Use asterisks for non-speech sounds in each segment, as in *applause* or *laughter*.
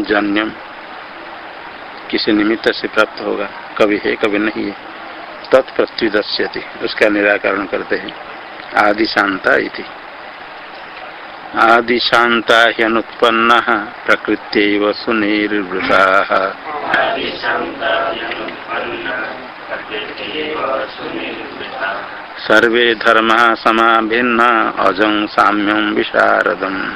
जन्यम किसी निमित्त से प्राप्त होगा। कभी है कभी नहीं है। तत्प्रत्युदश्यति उसका निराकरण करते हैं। आदि शांता इति। आदि शांता ह्यनुत्पन्न प्रकृत्य सुनिर्वृता। सर्वे धर्म समा भिन्न अजं साम्यं विशारदम्।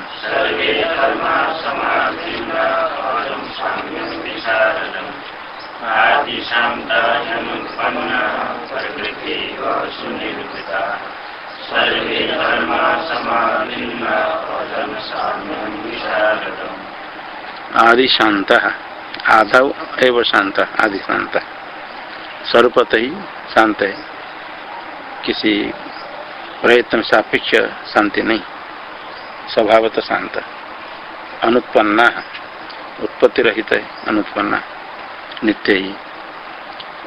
आदि शांत आधव एवं शांत आदि शांत स्वरूपत ही शांत है किसी प्रयत्न सापेक्ष शांति नहीं। स्वभावत शांत अनुत्पन्ना उत्पत्ति रहित है अनुत्पन्ना, नित्य ही।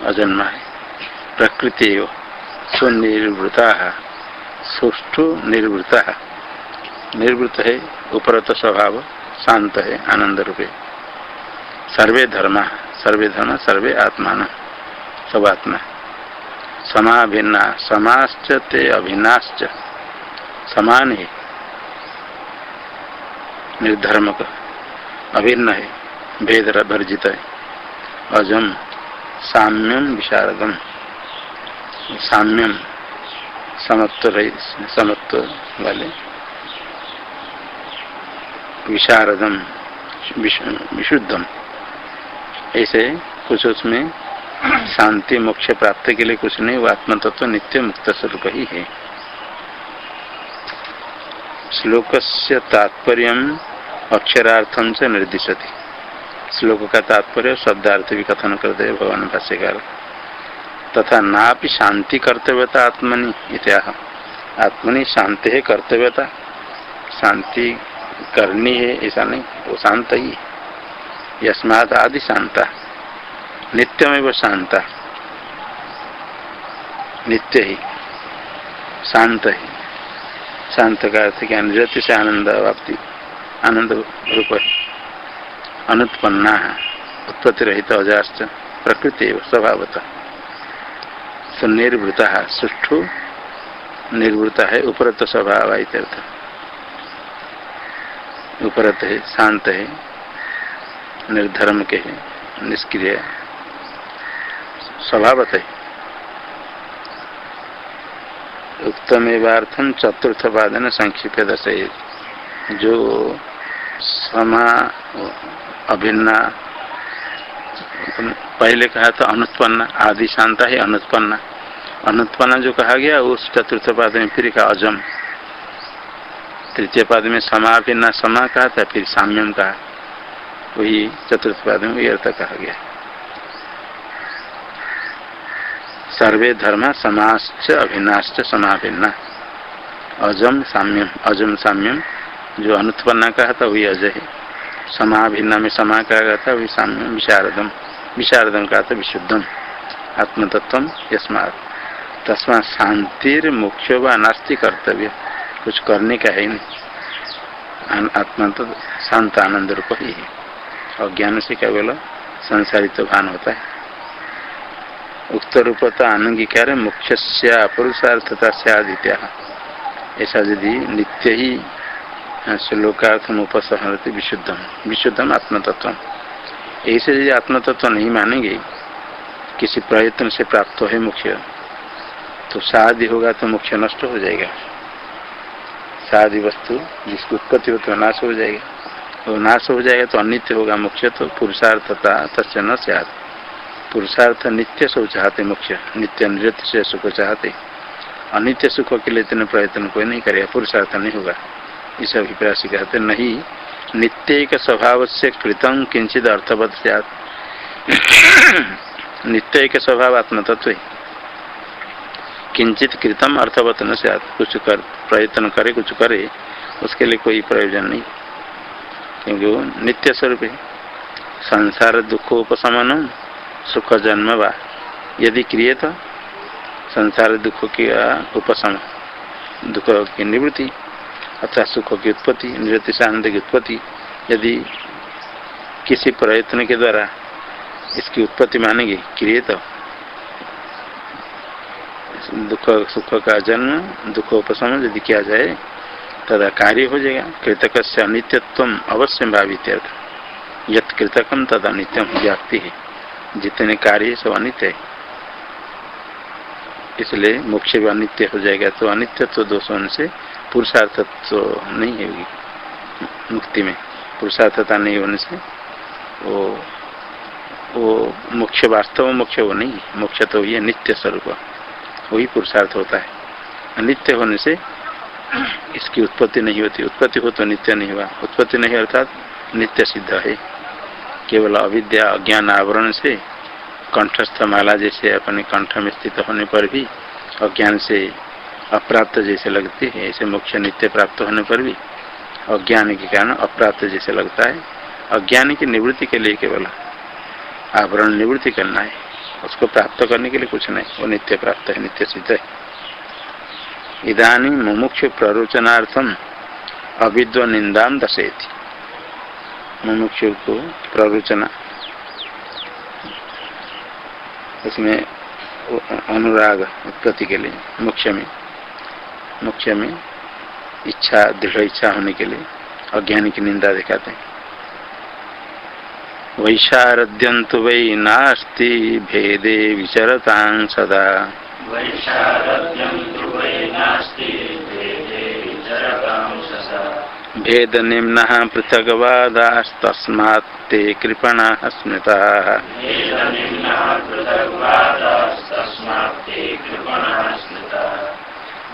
अजन्मा। है प्रकृति सुनिर्वृता, सुष्ठु निर्वृता। निर्वृत है, उपरत स्वभाव, शांत है आनंद रूपे सर्वे धर्म सर्वे धर्म सर्वे आत्मा सब आत्मा। समाभिन्ना, समाश्च ते अभिन्नाश्च। समान है। निर्धर्म का अभिन्न है, भेद वर्जित है। अजम। साम्यम विशारदम। साम्यम समत्व रही समत्व वाले। विशारदम विशुद्धम। ऐसे कुछ उसमें शांति मोक्ष प्राप्ति के लिए कुछ नहीं, वो आत्म तत्व नित्य मुक्त स्वरूप ही है। श्लोक से तात्पर्य अक्षरार्थम से निर्दिशति। श्लोक का तात्पर्य शब्दार्थ भी कथन करते भगवान भाष्यकार तथा ना भी शांति कर्तव्यता आत्मनि इत्याह। आत्मनि शांति है कर्तव्यता। शांति करनी है, ऐसा नहीं, वो शांत ही। यस्मात आदि शांता। नित्यमेव शांता। नित्य ही। शांत ही। शांत का अर्थ क्या? निरति से आनंद प्राप्ति आनंद रूप अनुत्पन्ना उत्पत्ति रहित अजाश्च प्रकृति स्वभावता। सुनिर्वृता सुष्ठु, निर्वृता है उपरत स्वभाव उपरत है, शांत है, निर्धर्म के है, निष्क्रिय, स्वभावत है। उत्तमेवार्थम चतुर्थ वादन संक्षिप्त जो समा अभिन्ना। पहले कहा था अनुत्पन्न, आदि शांता है अनुत्पन्न। अनुत्पन्न जो कहा गया, उस चतुर्थ पाद में फिर कहा अजम। तृतीय पाद में समा भिन्ना समा कहा था, फिर साम्यम कहा। वही चतुर्थ पाद में वही अर्थ कहा गया। सर्वे धर्म समाश्च अभिन्नाश्च समाभिन्ना। अजम साम्यम अजम साम्यम, जो अनुत्पन्न कहा था, वही अजय है। समाभिन्ना में समा गया था विशारदम। विशारदम का था विशुद्धम। आत्मतत्व यस्मात। तस्मा शांतिर मुख्य व नास्ति कर्तव्य कुछ करने का है नहीं। आत्मा तो शांत आनंद रूप ही है। अज्ञान से केवल संसारित तो भान होता है। उक्त रूपता आनंगीकार मुख्य पुरुषार्थता से आदित्य ऐसा यदि नित्य ही श्लोकार्थम उपसहरती विशुद्धम। विशुद्धम आत्मतत्व ऐसे यदि आत्मतत्व नहीं मानेंगे, किसी प्रयत्न से प्राप्त है मुख्य तो शादी होगा तो मुख्य नष्ट हो जाएगा। शादी वस्तु जिसकी उत्पत्ति हो तो नाश हो जाएगा। तो नाश हो जाएगा तो अनित्य होगा मुख्य तो पुरुषार्थता तस्य न से पुरुषार्थ नित्य सुख चाहते मुख्य, नित्य नृत्य से सुख चाहते। अनित्य सुख के लिए इतने प्रयत्न कोई नहीं करेगा, पुरुषार्थ नहीं होगा। इस अभिप्राय से कहते नहीं नित्य एक *coughs* स्वभाव से कृतम किंचित अर्थवत नित्य एक स्वभाव आत्म तत्व किंचित कृतम अर्थवत न से कुछ कर, प्रयत्न करे, कुछ करे, उसके लिए कोई प्रयोजन नहीं। क्योंकि वो नित्य स्वरूप है। संसार दुख उपशमन सुख जन्म वा। यदि क्रिय तो संसार दुख की उपशम दुख की निवृत्ति। अथवा सुख की उत्पत्ति से आनंद की उत्पत्ति यदि किसी प्रयत्न के द्वारा इसकी उत्पत्ति मानेंगे क्रिय तो दुख, सुख का जन्म दुख उपशम यदि किया जाए, तदा कार्य हो जाएगा। कृतक से अनित्यत्व अवश्य भावित यत कृतकम तद अनित्यम व्याप्ति है। जितने कार्य है सब अनित्य है। इसलिए मोक्ष भी अनित्य हो जाएगा तो अनित्यत्व दोषों होने से पुरुषार्थत्व नहीं होगी मुक्ति में। पुरुषार्थता नहीं होने से वो वो मुख्य वास्तव मुख्य वो नहीं, मोक्ष तो ये नित्य स्वरूप। वही पुरुषार्थ होता है। अनित्य होने से इसकी उत्पत्ति नहीं होती। उत्पत्ति हो तो नित्य नहीं हुआ। उत्पत्ति नहीं अर्थात नित्य सिद्ध है। केवल अविद्या, अज्ञान, आवरण से कंठस्थ माला जैसे अपने कंठ में स्थित होने पर भी अज्ञान से अप्राप्त जैसे लगती है, ऐसे मोक्ष नित्य प्राप्त होने पर भी अज्ञान के कारण अप्राप्त जैसे लगता है। अज्ञान की निवृत्ति के लिए केवल आवरण निवृत्ति करना है। उसको प्राप्त करने के लिए कुछ नहीं, वो नित्य प्राप्त है, नित्य सिद्ध है। इधानी मुमुक्ष प्ररोचनार्थम अविद्व निंदा दर्शयती मुमुक्ष को प्ररोचना। उसमें अनुराग उत्पत्ति के लिए मुख्य में। मुख्य में इच्छा दृढ़ इच्छा होने के लिए अज्ञानी की निंदा दिखाते हैं। वैशारद्यंतु वै नास्ति भेदे विचरता सदा। भेद निम्न पृथगवादास्तस्मात्ते कृपणा स्मृता।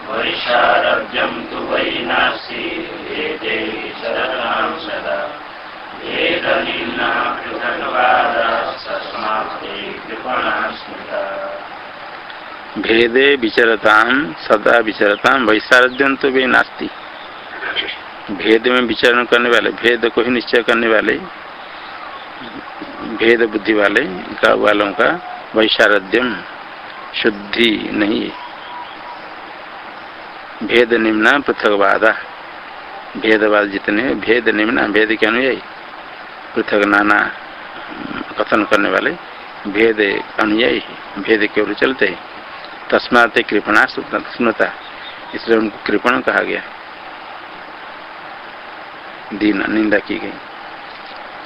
वैशारद्यं तु वै सदा। भेदे विचरता, सदा विचरता वैसारद्यम तो वे नास्ती। भेद में विचरण करने वाले, भेद को ही निश्चय करने वाले, भेद बुद्धि वाले का वालों का वैशारद्यम शुद्धि नहीं है। भेद निम्न पृथकवादा। भेदवाद जितने भेद निम्न, भेद के अनुयायी पृथक नाना, कथन करने वाले, भेद अनुयायी भेद केवल चलते हैं। तस्मात कृपणा स्मृता इसलिए उनको कृपण कहा गया। दीन, निंदा की गई।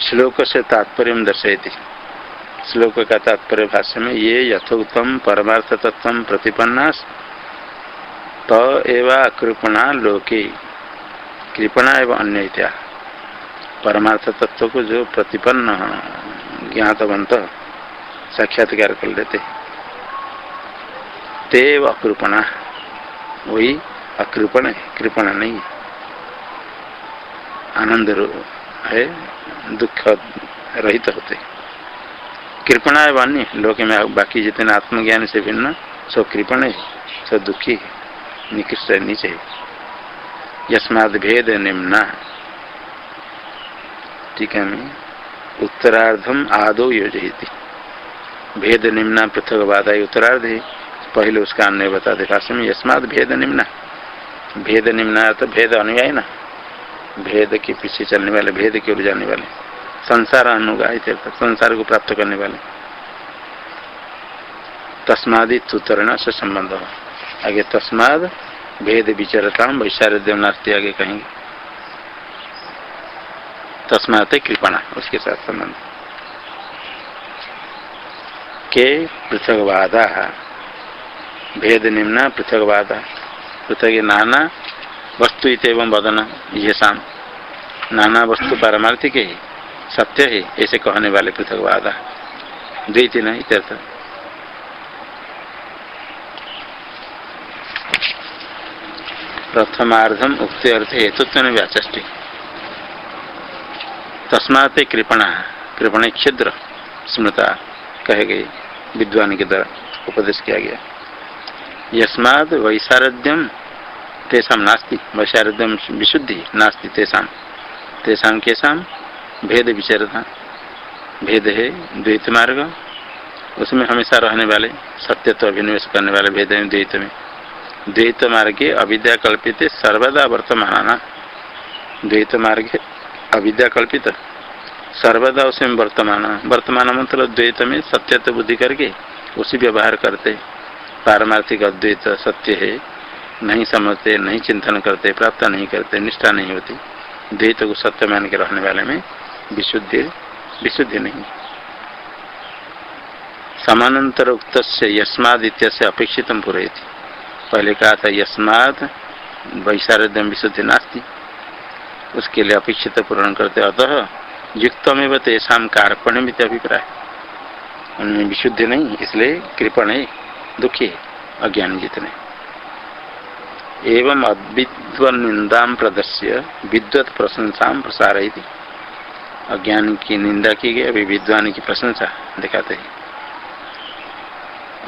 श्लोक से तात्पर्य दर्शयती। श्लोक का तात्पर्य भाष्य में, ये यथोक्तम परमार्थ तत्व प्रतिपन्ना त एवं कृपणा लोके। कृपणा एवं अन्य इत्या परमार्थ तत्व को जो प्रतिपन्न ज्ञातवंत साक्षात्कार कर लेते। तेव अकृपणा। वही अकृपण है, कृपणा नहीं आनंद है, दुख रहित होते। कृपणा है अन्य, लोक में बाकी जितने आत्मज्ञान से भिन्न, सब कृपण है, सब दुखी है। निकृष्ट नीचे यस्माद भेद निम्ना टीका में उत्तरार्धम आदो योजित भेद निम्ना, पृथक बाधा उत्तरार्ध। है पहले उसका अन्य बताते भाषा में यस्मात भेद निम्ना। भेद निम्ना तो भेद अनुयायी ना। भेद के पीछे चलने वाले, भेद की ओर जाने वाले। संसार अनुगाहित संसार को प्राप्त करने वाले। तस्मादि तुतरण से संबंध। आगे तस्माद भेद विचरता वैशारद्यम नास्ती आगे कहेंगे। तस्मात कृपणा, उसके साथ संबंध। के पृथकवादा भेद निम्न पृथकवादा पृथक नाना वस्तु इतम वदन ये शाम नाना वस्तु पारमार्थिक है सत्य है, ऐसे कहने वाले पृथकवादा द्वितीय इत्यर्थ। प्रथमार्धम उक्ति अर्थ हेतुत्व व्याचष्टि। तस्मात कृपणा कृपण छिद्र स्मृता कहे गई विद्वान के द्वारा उपदेश किया गया। यस्माद वैशारद्यम तेषा नास्ति वैशारद्यम विशुद्धि नास्ति तेषा। तेषा केशा भेद विचारता भेद है द्वैत मार्ग उसमें हमेशा रहने वाले, सत्यत्व अभिनिवेश करने वाले भेद है द्वैत में द्वैत मार्गे अविद्या कल्पित सर्वदा वर्तमान द्वैत मार्ग अविद्या कल्पित सर्वदा उसमें वर्तमान। वर्तमान मतलब द्वैत में सत्यत्व बुद्धि करके उसी व्यवहार करते। पारमार्थिक अद्वैत सत्य है। नहीं समझते, नहीं चिंतन करते, प्राप्त नहीं करते, निष्ठा नहीं होती। द्वैत को सत्य मान के रहने वाले में विशुद्धि विशुद्धि नहीं। समानांतर उक्त यस्माद इत्य अपेक्षित पूरे पहले कहा था यस्माद वैशारद्यम विशुद्धि नास्ती। उसके लिए अपेक्षित पूर्ण करते अतः युक्तमेव तेषा कार्पण्य मित अभिप्राय। उनमें विशुद्धि नहीं, इसलिए कृपण है दुखी है अज्ञान जितने एवं अविद्वनिंदा प्रदर्श्य, विद्वत प्रशंसा प्रसार अज्ञान की निंदा की गई, अभी विद्वान की प्रशंसा दिखाते हैं।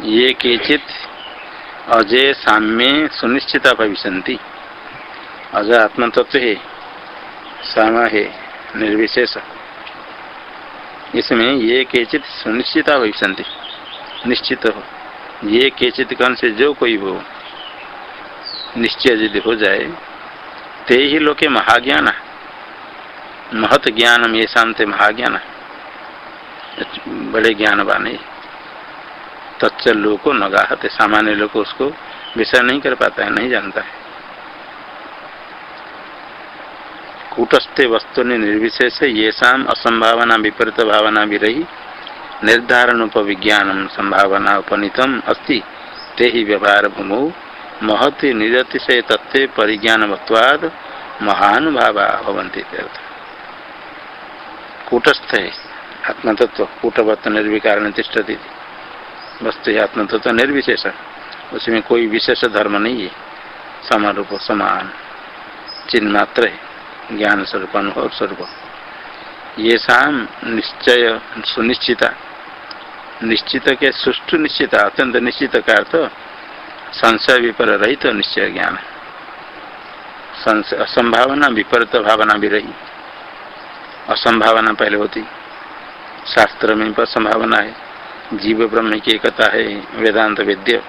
ये केचित अजय साम्य सुनिश्चिता भविष्य अजय आत्म तत्व है, सामा है, निर्विशेष। इसमें ये केचित सुनिश्चिता भविष्य निश्चित हो। ये केचित कौन से जो कोई हो, निश्चय यदि हो जाए, ते ही लोके महाज्ञान महत ज्ञान ये शांत महाज्ञान बड़े ज्ञानवान है लोग को नगाहते सामान्य लोग उसको विषय नहीं कर पाता है, नहीं जानता है। कूटस्थ वस्तु निर्विशेष ये शाम असंभावना विपरीत भावना भी रही। निर्धारण उपविज्ञान संभावना उपनीतम अस्ति। ते ही व्यवहार भूमौ। महति निरतिशय तत्व परिज्ञानवत्वाद महानुभावा भवंती कूटस्थ है आत्मतत्व कूटवत्त निर्विकार तिष्ठती वस्तु है आत्मतत्व निर्विशेष उसमें कोई विशेष धर्म नहीं है। समारूप समान। चिन्ह मात्र है। ज्ञान स्वरूप, अनुभव स्वरूप। ये शाम निश्चय, सुनिश्चिता। निश्चित के सुष्टु निश्चित, अत्यंत निश्चित का अर्थ, संशय विपर रहित तो निश्चय ज्ञान। असंभावना, विपरीत भावना भी रही। असंभावना पहले होती। शास्त्र में पर संभावना है। जीव ब्रह्म की एकता है, वेदांत वेद्य।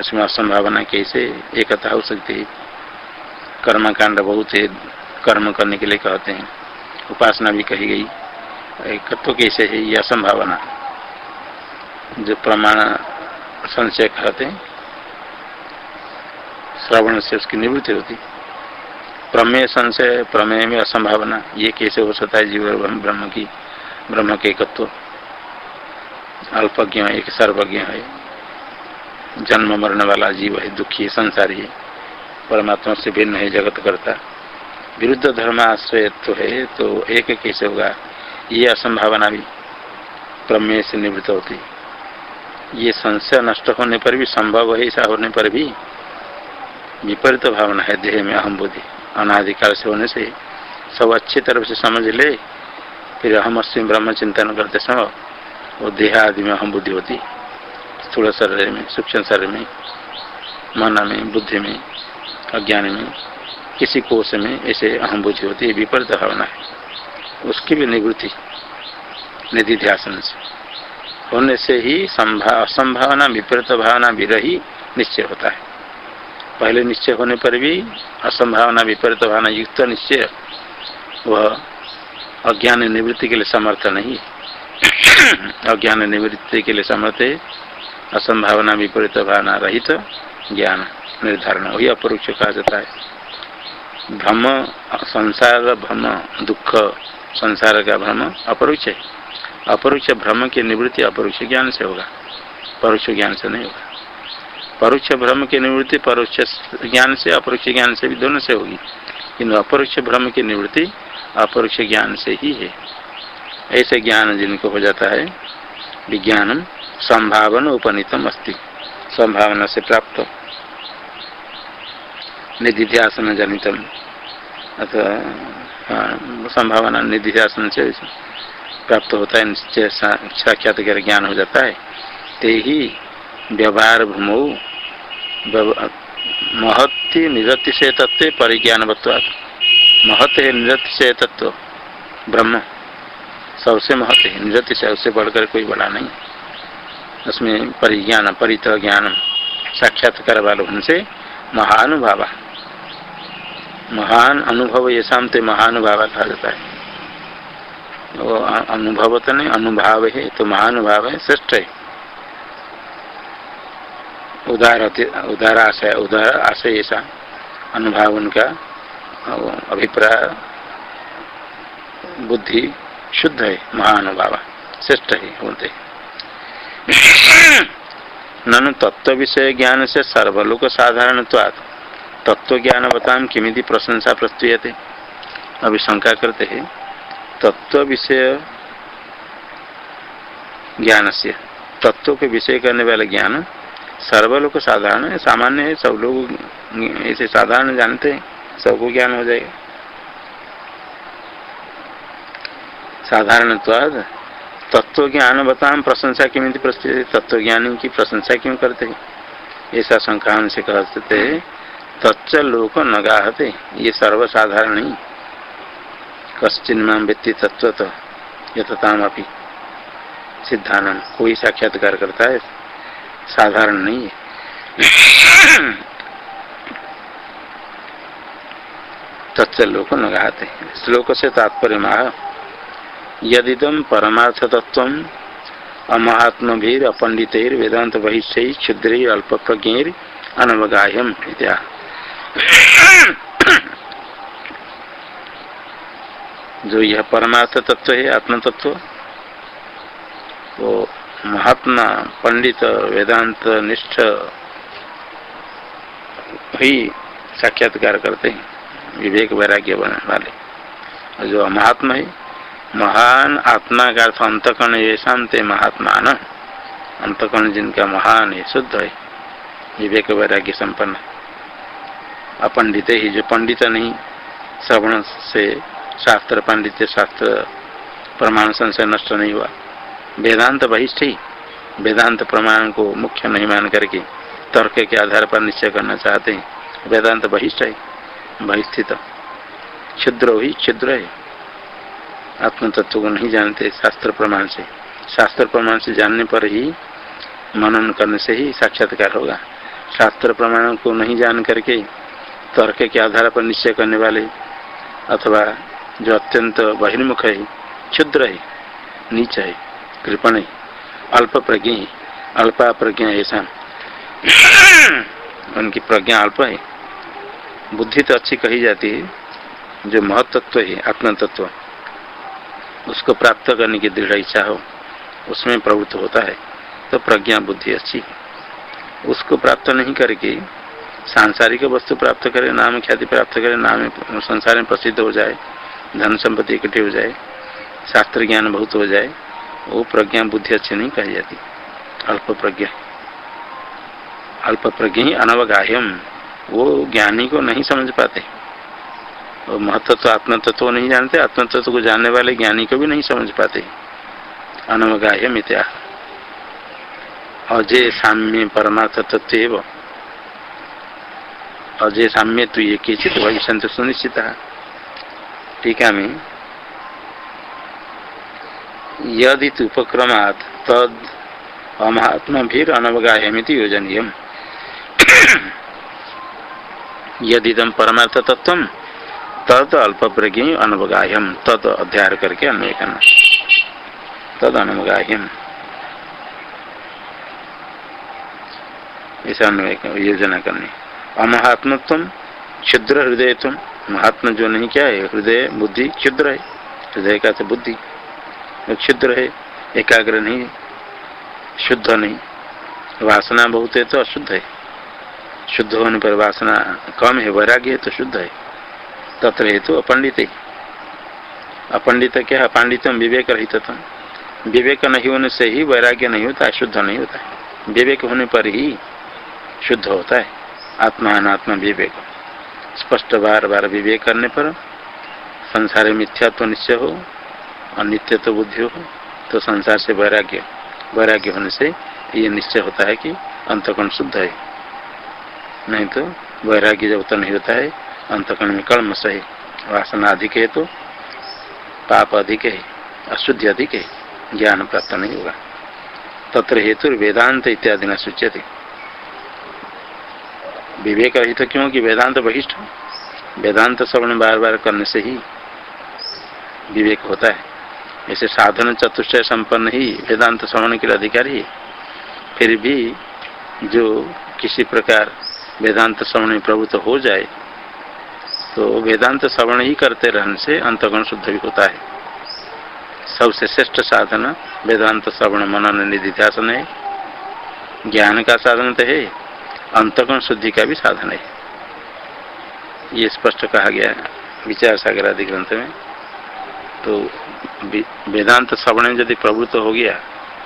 उसमें असंभावना कैसे एकता हो सकती है? कर्म कांड बहुत है, कर्म करने के लिए कहते हैं। उपासना भी कही गई। एकत्व कैसे है यह असंभावना। जो प्रमाण संशय कहते हैं, श्रवण से उसकी निवृत्ति होती। प्रमेय संशय, प्रमेय में असंभावना, ये कैसे हो सकता है जीव ब्रह्म की, ब्रह्म के एकत्व? अल्पज्ञ एक सर्वज्ञ है। जन्म मरने वाला जीव है, दुखी है, संसारी है। परमात्मा से भिन्न है, जगत करता। विरुद्ध धर्माश्रय तो है तो एक कैसे होगा? ये असंभावना भी प्रमेय से निवृत्त होती। ये संशय नष्ट होने पर भी, संभव है, ऐसा होने पर भी विपरीत भावना है, देह में अहम बुद्धि अनाधिकार से होने से सब अच्छी तरफ़ से समझ ले, फिर हम अस्म ब्रह्म चिंतन करते समय वो देह आदि में अहम बुद्धि होती स्थूल शरीर में, सूक्ष्म शरीर में, मन में, बुद्धि में, अज्ञान में, किसी कोष में ऐसे अहम बुद्धि होती है विपरीत भावना है। उसकी भी निवृत्ति, निधि ध्यान से होने से ही संभा असंभावना विपरीत भावना भी रही, निश्चय होता है। पहले निश्चय होने पर भी असंभावना, विपरीत भावना युक्त निश्चय, वह अज्ञान निवृत्ति के लिए समर्थ नहीं *coughs* अज्ञान निवृत्ति के लिए समर्थ है, असंभावना, विपरीत भावना रहित ज्ञान निर्धारण। वही अपरोक्ष कहा जाता है। भ्रम, संसार भ्रम, दुख संसार का भ्रम अपरोक्ष है। अपरोक्ष भ्रम की निवृत्ति अपरोक्ष ज्ञान से होगा, परोक्ष ज्ञान से नहीं होगा। परोक्ष भ्रम की निवृत्ति, परोक्ष ज्ञान से, अपरोक्ष ज्ञान से भी दोनों से होगी। किन्तु अपरोक्ष भ्रम की निवृत्ति, अपरोक्ष ज्ञान से ही है। ऐसे ज्ञान जिनको हो जाता है, विज्ञानम संभावना उपनीतम अस्ति। संभावना से प्राप्त। निधिध्यासन जनितम। अथवा संभावना निधिशासन से प्राप्त होता है साक्षात्कार ज्ञान हो जाता है। ते ही व्यवहार भूमौ महत्ति से तत्व परिज्ञान परिज्ञानवत्वाद महत्व है निरति से तत्व ब्रह्म। सबसे महत्व है निरति से उससे बढ़कर कोई बड़ा नहीं। उसमें परिज्ञान परित ज्ञान साक्षात्कार वाले उनसे महानुभाव। महान अनुभव ये शांति महानुभाव कहा जाता है। वो अनुभव तो नहीं, अनुभाव है तो महानुभाव है, श्रेष्ठ है। उदार उदार आशय उदार आशय ऐसा अनुभाव उनका अभिप्राय, बुद्धि शुद्ध है, महानुभाव, श्रेष्ठ है, बोलते ननु तत्व विषय ज्ञान से सर्वलोक साधारण तत्व ज्ञान बताम किमिति प्रशंसा प्रस्तुयते। अभी शंका करते हैं। तत्व विषय ज्ञान से, तत्व के विषय करने वाले ज्ञान सर्वलोक साधारण है, सामान्य है, सब लोग ऐसे साधारण जानते हैं, सबको ज्ञान हो जाएगा। साधारण तत्व ज्ञान बताम, प्रशंसा किमित प्रस्तुत तत्व ज्ञानी की प्रशंसा क्यों करते हैं? ऐसा शंका से कहते तत्व लोक नगाहते, ये सर्वसाधारण ही। कश्चिन माम व्यक्ति तत्व तो यथताम अपनी सिद्धानंद कोई साक्षात्कार करता है? साधारण नहीं है। तत्लोक न गाते श्लोक से तात्पर्य माह यदिदम परमार्थ तत्व अमहात्म भीर अपंडित वेदांत बहिष्य क्षुद्र अल्प प्रज्ञर अनवगाह्यम जो यह परमार्थ तत्व है आत्म तत्व वो महात्मा, पंडित, वेदांत, निष्ठ ही साक्षात्कार करते हैं, विवेक वैराग्य वाले। जो महात्मा है, महान आत्मा का अर्थ अंतकर्ण ये शांत महात्मा न अंतकर्ण जिनका महान है, शुद्ध है, विवेक वैराग्य संपन्न अपंडित ही जो पंडित नहीं, श्रवण से शास्त्र, पांडित्य शास्त्र, प्रमाण संशय नष्ट नहीं हुआ। वेदांत बहिष्ठ ही वेदांत प्रमाण को मुख्य नहीं मान करके तर्क के आधार पर निश्चय करना चाहते हैं। वेदांत बहिष्ठ है बहिस्थित क्षुद्र ही क्षुद्र है। आत्म तत्व को नहीं जानते शास्त्र प्रमाण से। शास्त्र प्रमाण से जानने पर ही मनन करने से ही साक्षात्कार होगा। शास्त्र प्रमाण को नहीं जान करके तर्क के आधार पर निश्चय करने वाले अथवा जो अत्यंत बहिर्मुख है क्षुद्र है, नीच है। कृपण है अल्प प्रज्ञ अल्पा प्रज्ञा ऐसा। उनकी प्रज्ञा अल्प है। बुद्धि तो अच्छी कही जाती है। जो महत्त्व है आत्म तत्व उसको प्राप्त करने की दृढ़ इच्छा हो, उसमें प्रवृत्त होता है तो प्रज्ञा बुद्धि अच्छी उसको प्राप्त नहीं करके, सांसारिक वस्तु प्राप्त करे, नाम ख्याति प्राप्त करे, नाम संसार में प्रसिद्ध हो जाए, धन संपत्ति इकट्ठी हो जाए, शास्त्र ज्ञान बहुत हो जाए वो प्रज्ञा बुद्धि अच्छी नहीं कही जाती। अल्प प्रज्ञा। अल्प प्रज्ञा ही अनवगाह्यम। वो ज्ञानी को नहीं समझ पाते। वो महत्व तो आत्म तत्व तो नहीं जानते आत्म तत्व तो को जानने वाले ज्ञानी को भी नहीं समझ पाते। अनवगाह्यम इत्या। अजय साम्य परमार्थ तत्व अजय साम्य तो ये किचित संत सुनिश्चित। टीका में यदि उपक्रमात्, तद अमात्म भी अनवगाहमित योजनीय *coughs* यदिदम परमार्थ तत्व तद अल्प प्रज्ञ अनवगाह्यम तद अध्याय करके अन्वय करना तद अनवगाह्यम। अन्वय योजना करनी। अमहात्मत्व क्षुद्र हृदय तुम महात्मा जो नहीं क्या है, हृदय, बुद्धि, क्षुद्र है। हृदय का तो बुद्धि। क्षुद्र है, एकाग्र नहीं शुद्ध नहीं। वासना बहुत है तो अशुद्ध है। शुद्ध होने पर वासना कम है, वैराग्य है तो शुद्ध है। तत्र हेतु तो अपंडित है। अपंडित क्या? है पांडितम विवेक रहित विवेक नहीं होने से ही वैराग्य नहीं होता शुद्ध नहीं होता। है विवेक होने पर ही शुद्ध होता है। आत्मा अनात्मा विवेक। स्पष्ट बार बार विवेक करने पर संसार मिथ्या तो निश्चय हो अनित्य तो बुद्धि हो तो संसार से वैराग्य वैराग्य होने से ये निश्चय होता है कि अंतकरण शुद्ध है। नहीं तो वैराग्य जब तो नहीं होता है, अंतकरण में कलम सही वासना अधिक है तो पाप अधिक है, अशुद्धि अधिक है, ज्ञान प्राप्त नहीं होगा। तत्र हेतु वेदांत इत्यादि न सूच्यते। विवेक रहित तो क्यों कि वेदांत बहिष्ठ वेदांत श्रवण बार बार करने से ही विवेक होता है। ऐसे साधन चतुष्टय संपन्न ही वेदांत श्रवण के अधिकारी फिर भी जो किसी प्रकार वेदांत श्रवण में हो जाए तो वेदांत श्रवण ही करते रहने से अंतगुण शुद्ध भी होता है। सबसे श्रेष्ठ साधन वेदांत श्रवण मनन निधिध्यासन है। ज्ञान का साधन तो है, अंतगुण शुद्धि का भी साधन है। ये स्पष्ट कहा गया विचार सागर आदि ग्रंथ में। तो वेदांत श्रवण यदि प्रभुत्व तो हो गया,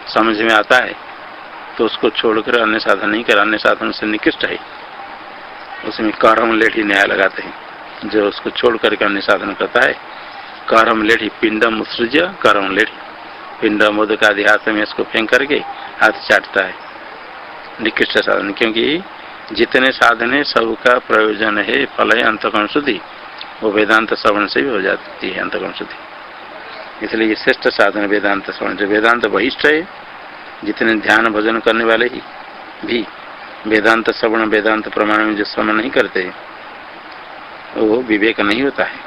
समझ में आता है तो उसको छोड़कर अन्य साधन नहीं कर, अन्य साधन से निकृष्ट है। उसमें करम लेठी न्याय लगाते हैं। जो उसको छोड़ करके अन्य साधन करता है, करम लेठी पिंडम उत्सृज करम लेठी पिंड मोद का आदि हाथ में इसको फेंक करके हाथ चाटता है। निकृष्ट साधन, क्योंकि जितने साधन है, सबका प्रयोजन है, फल है, अंतकरण शुद्धि। वो वेदांत श्रवण से भी हो जाती है, अंतकरण शुद्धि। इसलिए ये श्रेष्ठ साधन वेदांत श्रवण जो वेदांत वहिष्ठ है, जितने ध्यान भजन करने वाले ही भी वेदांत श्रवण, वेदांत प्रमाण में जो श्रवण नहीं करते, वो विवेक नहीं होता है।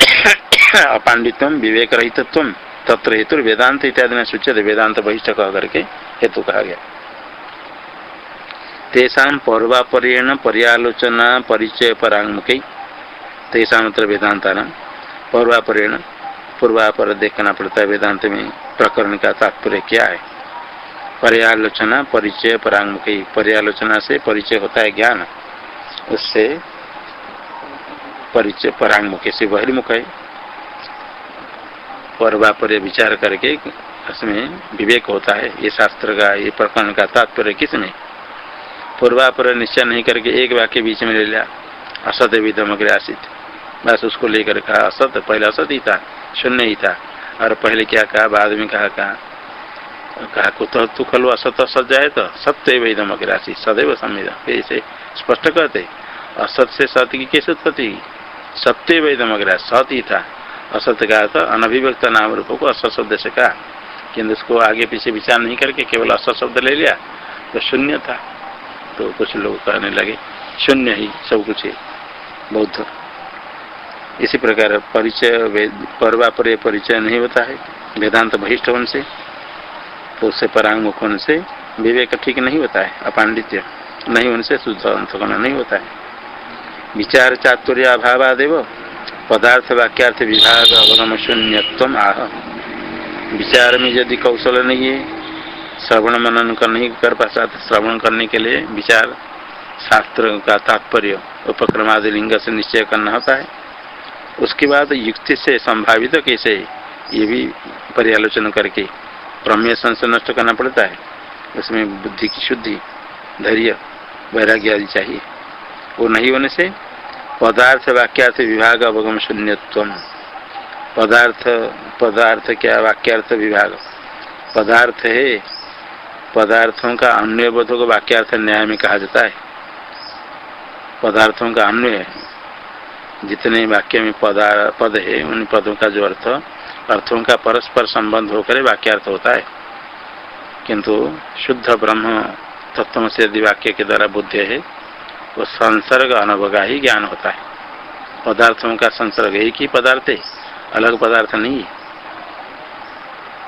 *coughs* अपांडित्व विवेक रहितत्व तत्र हेतु वेदांत इत्यादि में सूचित वेदांत बहिष्ठ कह करके हेतु कहा गया। तेषा पौर्वापरेण पर्यालोचना परिचय परांगमुख तेषा मतलब वेदांता नाम पौर्वापरेण पूर्वापर देखना पड़ता है वेदांत में प्रकरण का तात्पर्य क्या है? पर्यालोचना, परिचय, परांगमुखी। पर्यालोचना से परिचय होता है ज्ञान। उससे परिचय परांगमुखी से बहिर्मुख है। पर विचार करके उसमें विवेक होता है। ये शास्त्र का, ये प्रकरण का तात्पर्य किसमें पूर्वापर निश्चय नहीं करके एक वाक्य बीच में ले लिया। असत विधमग्र आशित बस उसको लेकर कहा, असत, पहले असत ही था। शून्य ही था। और पहले क्या कहा? बाद में कहा कहा कहा कुत तु खलु असत सज्जा तो सत्य वेदम अग्रासी सदैव संविधा ऐसे स्पष्ट कहते असत से सत्य की कैसे उत्पत्ति सत्य वेदम अग्रास सत ही था। असत्य का था, अनभिव्यक्त नाम रूप को असत शब्द से कहा। किन्तु उसको आगे पीछे विचार नहीं करके केवल असत शब्द ले लिया तो शून्य था। तो कुछ लोग कहने लगे, शून्य ही सब कुछ बौद्ध इसी प्रकार परिचय परवा पर परिचय नहीं होता है। वेदांत बहिष्ठ होने से तो उससे परांगमुख होने से विवेक ठीक नहीं होता है, अपांडित्य नहीं होने से शुद्ध अंतकरण नहीं होता है। विचार चातुर्य अभावादेव, पदार्थ वाक्यार्थ विभाग अवगम शून्यत्व आह। विचार में यदि कौशल नहीं है, श्रवण मनन कर नहीं, कर पाता श्रवण करने के लिए विचार, शास्त्र का तात्पर्य उपक्रम आदि लिंग से निश्चय करना होता है। उसके बाद युक्ति से संभावित तो कैसे ये भी पर्यालोचना करके प्रमेय संशय नष्ट करना पड़ता है। उसमें बुद्धि की शुद्धि, धैर्य, वैराग्य आदि चाहिए। वो नहीं होने से पदार्थ वाक्यार्थ विभाग अवगम शून्यत्व पदार्थ पदार्थ क्या वाक्यार्थ विभाग? पदार्थ है, पदार्थों का अन्य बोधों को वाक्यार्थ न्याय में कहा जाता है। पदार्थों का अन्य जितने वाक्य में पदा, पद है, उन पदों का जो अर्थ, अर्थों का परस्पर संबंध होकर वाक्यार्थ होता है। किंतु शुद्ध ब्रह्म तत्व से यदि वाक्य के द्वारा बुद्ध है, वो संसर्ग अनुभगा ही ज्ञान होता है। पदार्थों का संसर्ग एक ही पदार्थ है, अलग पदार्थ नहीं है।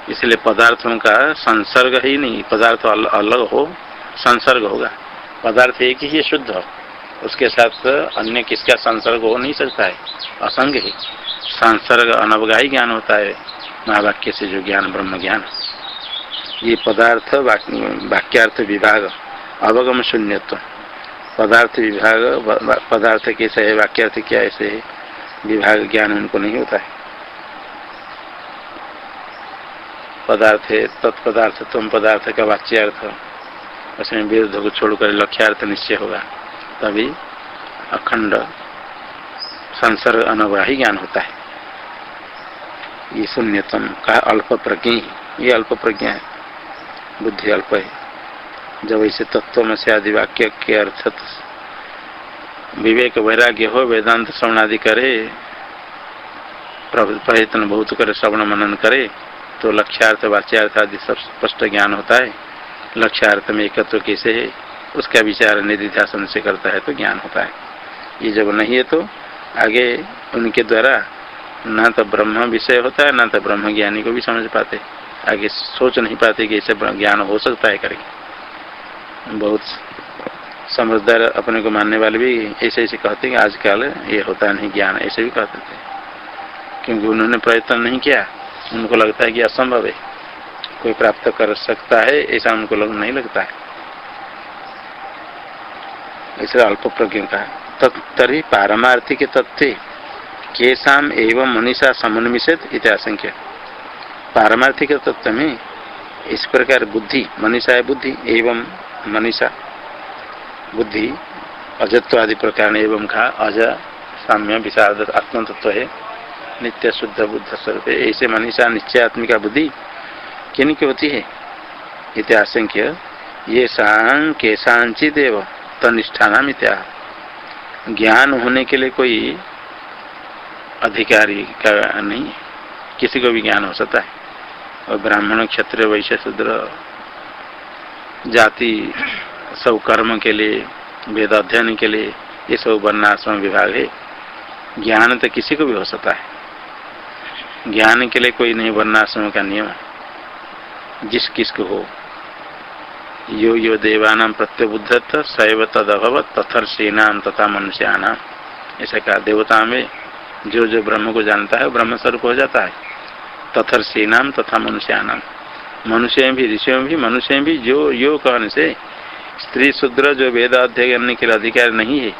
इसलिए पदार्थों का संसर्ग ही नहीं, पदार्थ अलग हो, संसर्ग होगा। पदार्थ एक ही है, शुद्ध। उसके साथ अन्य किसका संसर्ग हो नहीं सकता है? असंग ही। संसर्ग अनवगाही ज्ञान होता है। महावाक्य से जो ज्ञान, ब्रह्म ज्ञान। ये पदार्थ वाक्यार्थ विभाग, अवगम शून्यत्व। पदार्थ विभाग पदार्थ कैसे है, वाक्यार्थ क्या ऐसे है? विभाग ज्ञान उनको नहीं होता है। पदार्थ है, तत्पदार्थ, तुम पदार्थ का वाच्यार्थ। उसमें विरुद्ध को छोड़कर लक्ष्यार्थ निश्चय होगा। तभी अखंड संसर्ग अनवाही ज्ञान होता है। ये शून्यतम कहा अल्प प्रज्ञ ये अल्प प्रज्ञा है। बुद्धि अल्प है। जब इसे तत्व में से आदि वाक्य के अर्थ विवेक वैराग्य हो, वेदांत श्रवण आदि करे प्रयत्न बहुत करे, श्रवण मनन करे तो लक्ष्यार्थ, वाच्यार्थ आदि सब स्पष्ट ज्ञान होता है। लक्ष्यार्थ में एकत्व कैसे है? उसका विचार निधिध्यासन से करता है तो ज्ञान होता है। ये जब नहीं है तो आगे उनके द्वारा न तो ब्रह्म विषय होता है, न तो ब्रह्म ज्ञानी को भी समझ पाते। आगे सोच नहीं पाते कि ऐसे ज्ञान हो सकता है करके। बहुत समझदार अपने को मानने वाले भी ऐसे ऐसे कहते हैं आजकल ये होता नहीं, ज्ञान ऐसे भी कहते थे। क्योंकि उन्होंने प्रयत्न नहीं किया। उनको लगता है कि असंभव है। कोई प्राप्त कर सकता है, ऐसा उनको नहीं लगता है। इसलिए अल्प प्रज्ञ का तरी पारमार्थिक तथ्य केशाम एवं मनीषा समन्विषित इतिहासंख्य पारमार्थिक तत्व में इस प्रकार बुद्धि, मनीषा बुद्धि, एवं मनीषा बुद्धि अजत्व आदि प्रकार एवं खा अज, साम्य विषाद आत्म तत्व है, नित्य शुद्ध बुद्ध स्वरूप ऐसे मनीषा निश्चयात्मिका बुद्धि किन की होती है? इतिहासंख्य ये सांग के सांचित एवं तनिष्ठान इत्या ज्ञान होने के लिए कोई अधिकारी का नहीं किसी को भी ज्ञान हो सकता है। और ब्राह्मण क्षत्रिय, वैश्य, शूद्र, जाति, सब कर्म के लिए वेद अध्ययन के लिए, ये सब वर्णाश्रम विभाग है। ज्ञान तो किसी को भी हो सकता है। ज्ञान के लिए कोई नहीं वर्णाश्रम का नियम जिस किस को हो। यो यो देवानाम प्रत्यबुद्धत्व सैव तद अभवत तथर सेनाम तथा मनुष्यानाम ऐसा कहा देवता में जो जो ब्रह्म को जानता है ब्रह्म स्वरूप हो जाता है। तथर सेनाम तथा मनुष्यानाम मनुष्य भी, ऋषियों भी, मनुष्य भी, जो यो कहने से, स्त्री शूद्र जो वेद अध्ययन के लिए अधिकार नहीं है,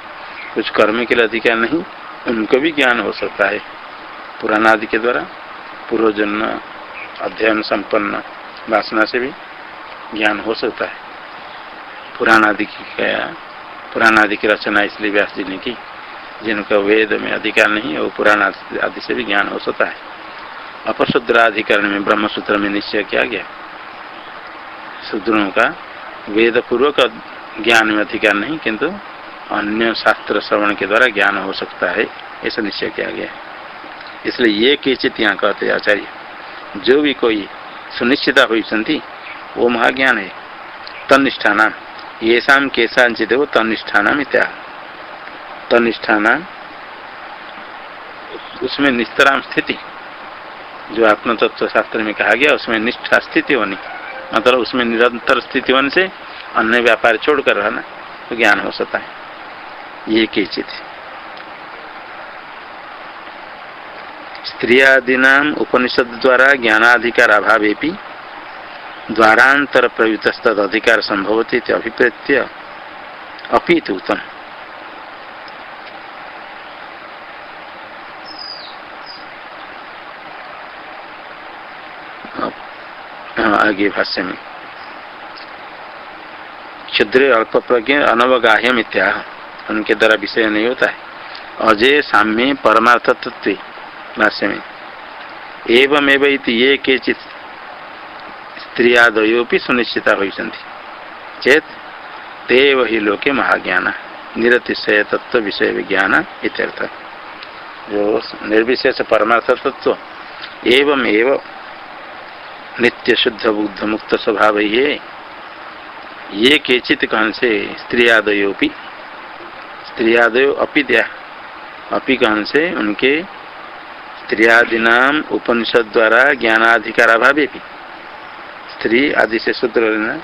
कुछ कर्म के लिए अधिकार नहीं, उनको भी ज्ञान हो सकता है। पुराणादि के द्वारा, पूर्वजन्म, अध्ययन संपन्न, वासना से भी। ज्ञान हो सकता है। पुराणादि की पुराणादि की रचना इसलिए व्यास जी ने की, जिनका वेद में अधिकार नहीं है, वो पुराण आदि से भी ज्ञान हो सकता है। अपशुद्राधिकरण में ब्रह्म सूत्र में निश्चय किया गया। शूद्रों का वेद पूर्वक ज्ञान में अधिकार नहीं, किंतु अन्य शास्त्र श्रवण के द्वारा ज्ञान हो सकता है, ऐसा निश्चय किया गया। इसलिए ये केचित यहाँ कहते आचार्य, जो भी कोई सुनिश्चिता हुई संति वो महाज्ञान है। तनिष्ठान ये शाम केशांचित वो तनिष्ठान इत्या तनिष्ठान उसमें निस्तराम स्थिति, जो आत्म तत्व शास्त्र में कहा गया, उसमें निष्ठा स्थिति होनी। मतलब उसमें निरंतर स्थिति होने से अन्य व्यापार छोड़कर रहना तो ज्ञान हो सकता है। ये चित स्त्रियादीना उपनिषद द्वारा ज्ञानाधिकार अभाव द्वारांतर प्रयुक्त अधिकार संभवती अभिप्रेत्य अपीत उत्तम आगे भाष्य में क्षुद्र अल्प प्रज्ञ अनवगाह्यम इत्या उनके द्वारा विषय नहीं होता है। अजय साम्य परमार्थ तत्व भाष्य में एवं एवं ये के चित स्त्रियादयोपि सुनिश्चिता होती चेत ही लोके महाज्ञान, निरतिशय तत्व विषय विज्ञान इत्यर्थ। जो निर्विशेष परमार्थ तत्व एवं एवं नित्य शुद्ध बुद्ध मुक्त स्वभाव ये ये केचित कहन से स्त्रियादयोपि स्त्रियादयो अपि दया। अपि कहन से उनके स्त्रियादिनाम उपनिषद द्वारा ज्ञानाधिकार अभावे भी स्त्री आदि से शूद्र लेना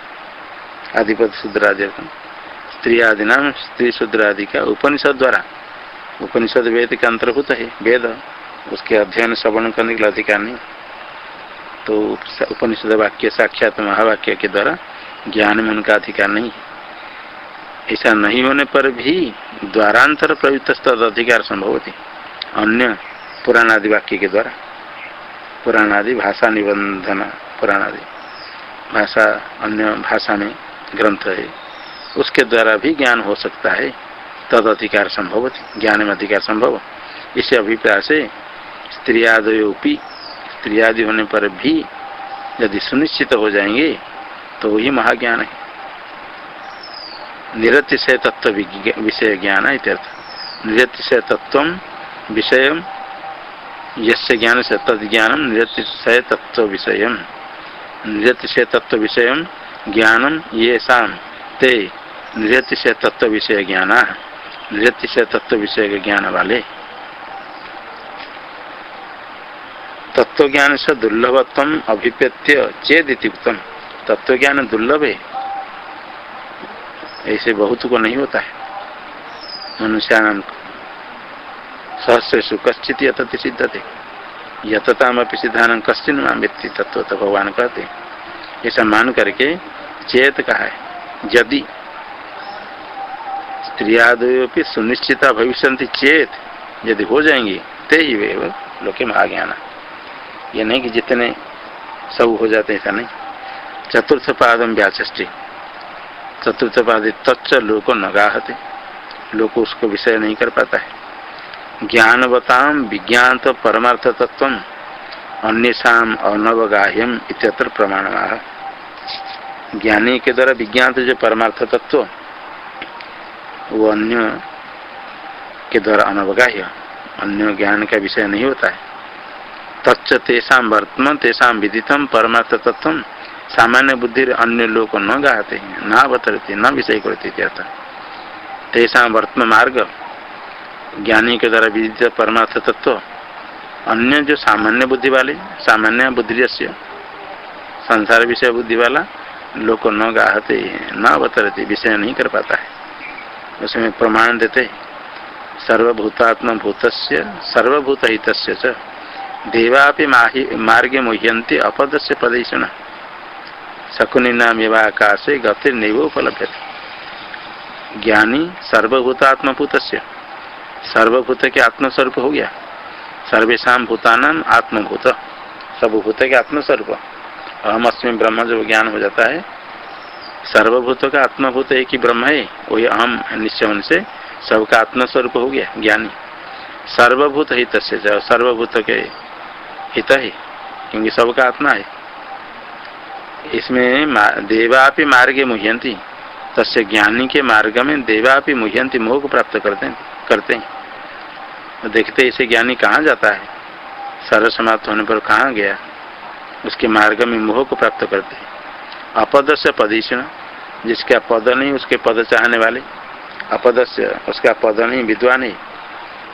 आदिपद शूद्र आदि स्त्री आदि नाम स्त्री शूद्र आदि का उपनिषद द्वारा। उपनिषद वेद का अंतर्भूत है। वेद, उसके अध्ययन, श्रवण करने के लिए अधिकार नहीं। तो उपनिषद वाक्य साक्षात महावाक्य के द्वारा ज्ञान में उनका अधिकार नहीं ऐसा नहीं होने पर भी द्वारांतर प्रयुक्त अधिकार संभव होती। अन्य पुराणादि वाक्य के द्वारा। पुराणादि भाषा निबंधन, पुराणादि। भाषा, अन्य भाषा में ग्रंथ है। उसके द्वारा भी ज्ञान हो सकता है। तद अधिकार संभव, ज्ञान में अधिकार संभव। इस अभिप्राय से स्त्रियादयोपी, स्त्रियादि होने पर भी यदि सुनिश्चित हो जाएँगे तो वही महाज्ञान है। निरतिशय तत्व विषय ज्ञान है इत्यर्थ। निरतिशय तत्व विषय, यस्य ज्ञान से तद ज्ञानम निरतिशय तत्व विषय निरतिशय तत्व विषय ज्ञानम ये शाम ते निरतिशय तत्व विषय ज्ञान निरतिशय तत्व विषय ज्ञान वाले तत्व ज्ञान से दुर्लभत्व अभिप्रेत्य चेद उत्तम तत्व ज्ञान दुर्लभ। है ऐसे बहुत को नहीं होता है। मनुष्यान सहस्रेशु कश्चित यतति यतताम सिद्धान कश्चिन माम व्यक्ति तत्व तो भगवान कहते। ऐसा मान करके चेत कहा है। यदि स्त्रियादि सुनिश्चिता भविष्य चेत, यदि हो जाएँगी, ते ही वे लोके महाज्ञान ये नहीं कि जितने सब हो जाते ऐसा नहीं। चतुर्थ पादम व्याचष्टि। चतुर्थ पाद तत्व लोग नगाहते। लोग उसको विषय नहीं कर पाता है। ज्ञानवताम विज्ञान तो परमार्थ तत्व अन्यम अनवगाह्यम इत्यत्र प्रमाण। ज्ञानी के द्वारा विज्ञान तो जो परमार्थ तत्व वो अन्य के द्वारा अनवगाह्य, अन्य ज्ञान का विषय नहीं होता है। तच्च तेषा वर्तमान, तेषा विदितम परमार्थ तत्व सामान्य बुद्धि अन्य लोग न गाते हैं, न बतरते न विषय करते तेषा वर्तमान मार्ग ज्ञानी के द्वारा विदित परमार्थ तत्व, अन्य जो सामान्य बुद्धि वाले सामान्य बुद्धि संसार विषय बुद्धि वाला लोग न गाहते, न अवतरते, विषय नहीं कर पाता है। उसमें प्रमाण देते सर्वभूतात्म भूत सर्वभूत हित देवापि मार्गे मुह्यंती अपद से पदेशन। शकुनी नाम गतिर्नैव उपलब्ध ज्ञानी सर्वभूतात्मभूत सर्वभूत के आत्मस्वरूप हो गया। सर्वेशा भूतान आत्मभूत। सर्वभूत के आत्मस्वरूप। अहम अस्मी ब्रह्म जब ज्ञान हो जाता है। सर्वभूत का आत्मभूत एक ही ब्रह्म है, वही अहम निश्चय से सबका आत्मस्वरूप हो गया, ज्ञानी। सर्वभूत हित से सर्वभूत के हित है, क्योंकि सबका आत्मा है। इसमें देवापि मार्गे मुह्यंती तस्य ज्ञानी के मार्ग में देवापि मुह्यंती मोह को प्राप्त करते हैं। करते हैं। तो देखते इसे ज्ञानी कहाँ जाता है। सर्व समाप्त होने पर कहाँ गया। उसके मार्ग में मोह को प्राप्त करते हैं। अपद से पदीषण जिसका पद नहीं, उसके पद चाहने वाले। अपदस्य, उसका पद नहीं, विद्वान नहीं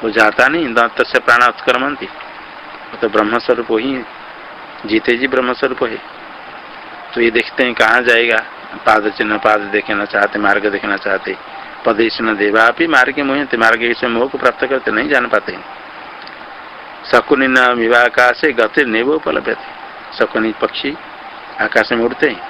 वो जाता नहीं दत्त से प्राण उत्क्रमंती। वो तो ब्रह्मस्वरूप ही। जीते जी ब्रह्मस्वरूप है। तो ये देखते हैं कहाँ जाएगा। पाद चिन्ह, पाद देखना चाहते, मार्ग देखना चाहते। पदेश न देवा भी मार्ग मोहते मार्ग से मोह को प्राप्त करते नहीं जान पाते। शकुनि न विवाह आकाश गति नहीं वो उपलब्ध शकुनि पक्षी आकाश में उड़ते हैं।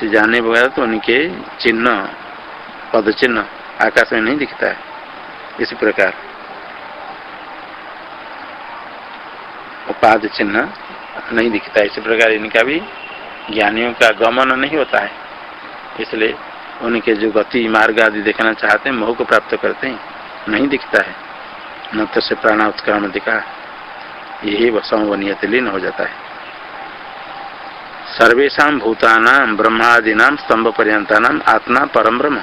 जैसे जाने वगैरह तो उनके चिन्ह पद चिन्ह आकाश में नहीं दिखता है। इसी प्रकार। पाद चिन्ह नहीं दिखता है। इसी प्रकार इनका भी ज्ञानियों का गमन नहीं होता है। इसलिए उनके जो गति, मार्ग आदि देखना चाहते हैं, मोह को प्राप्त करते हैं, नहीं दिखता है। न तो से प्राण उत्क्रम दिखा। यही समवनीय लीन हो जाता है। सर्वेशा भूताना, ब्रह्मादीना स्तंभ पर्यंता आत्मा परम ब्रह्म।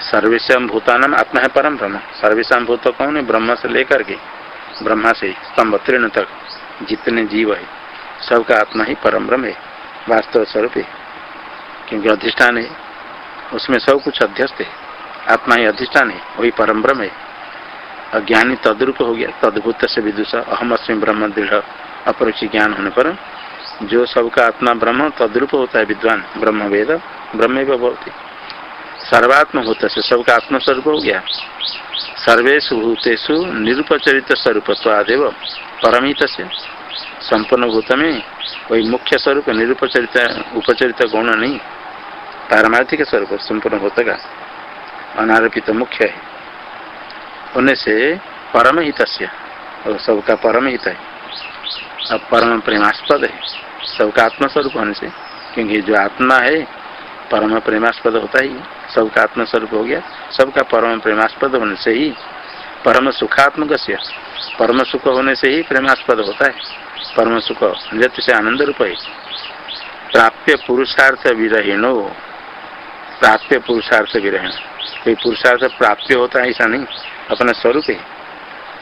सर्वेशा भूतानाम आत्मा है परम ब्रह्म। सर्वेशा भूत कौन है? ब्रह्म से लेकर के। ब्रह्मा से स्तंभ, तीर्ण तक जितने जीव है, सबका आत्मा ही परम ब्रह्म है, वास्तव स्वरूप है। क्योंकि अधिष्ठान है, उसमें सब कुछ अध्यस्त है। आत्मा ही अधिष्ठान है, वही परम ब्रह्म है। अज्ञानी तद्रुप हो गया, तद्भुत से विदुषा अहम अस्मी ब्रह्म दृढ़, अपरोक्ष ज्ञान होने पर जो सबका आत्मा ब्रह्म, तद्रूप होता है विद्वान ब्रह्म वेद ब्रह्म बहुत सर्वात्म होता से सबका आत्मस्वरूप हो गया। सर्वेशु भूतेषु निरुपचरित स्वरूपत्वादेव परमित से। संपूर्ण भूत में वही मुख्य स्वरूप, निरुपचरित, उपचरित गुण नहीं। पारमार्थिक स्वरूप, संपूर्ण भूत का अनारोपित मुख्य है। होने से परम हित और सबका परम हित है। अब परम प्रेमास्पद है। सबका आत्मस्वरूप होने से, क्योंकि जो आत्मा है, परम प्रेमास्पद होता ही सबका आत्मस्वरूप हो गया। सबका परम प्रेमास्पद होने से ही, परम सुखात्मक से, परम सुख होने से ही प्रेमास्पद होता है। परम सुख नृत्य से आनंद रूप है। प्राप्य पुरुषार्थ विरहीनो प्राप्य पुरुषार्थ विरहीन कोई पुरुषार्थ प्राप्य होता है ऐसा नहीं, अपना स्वरूप है।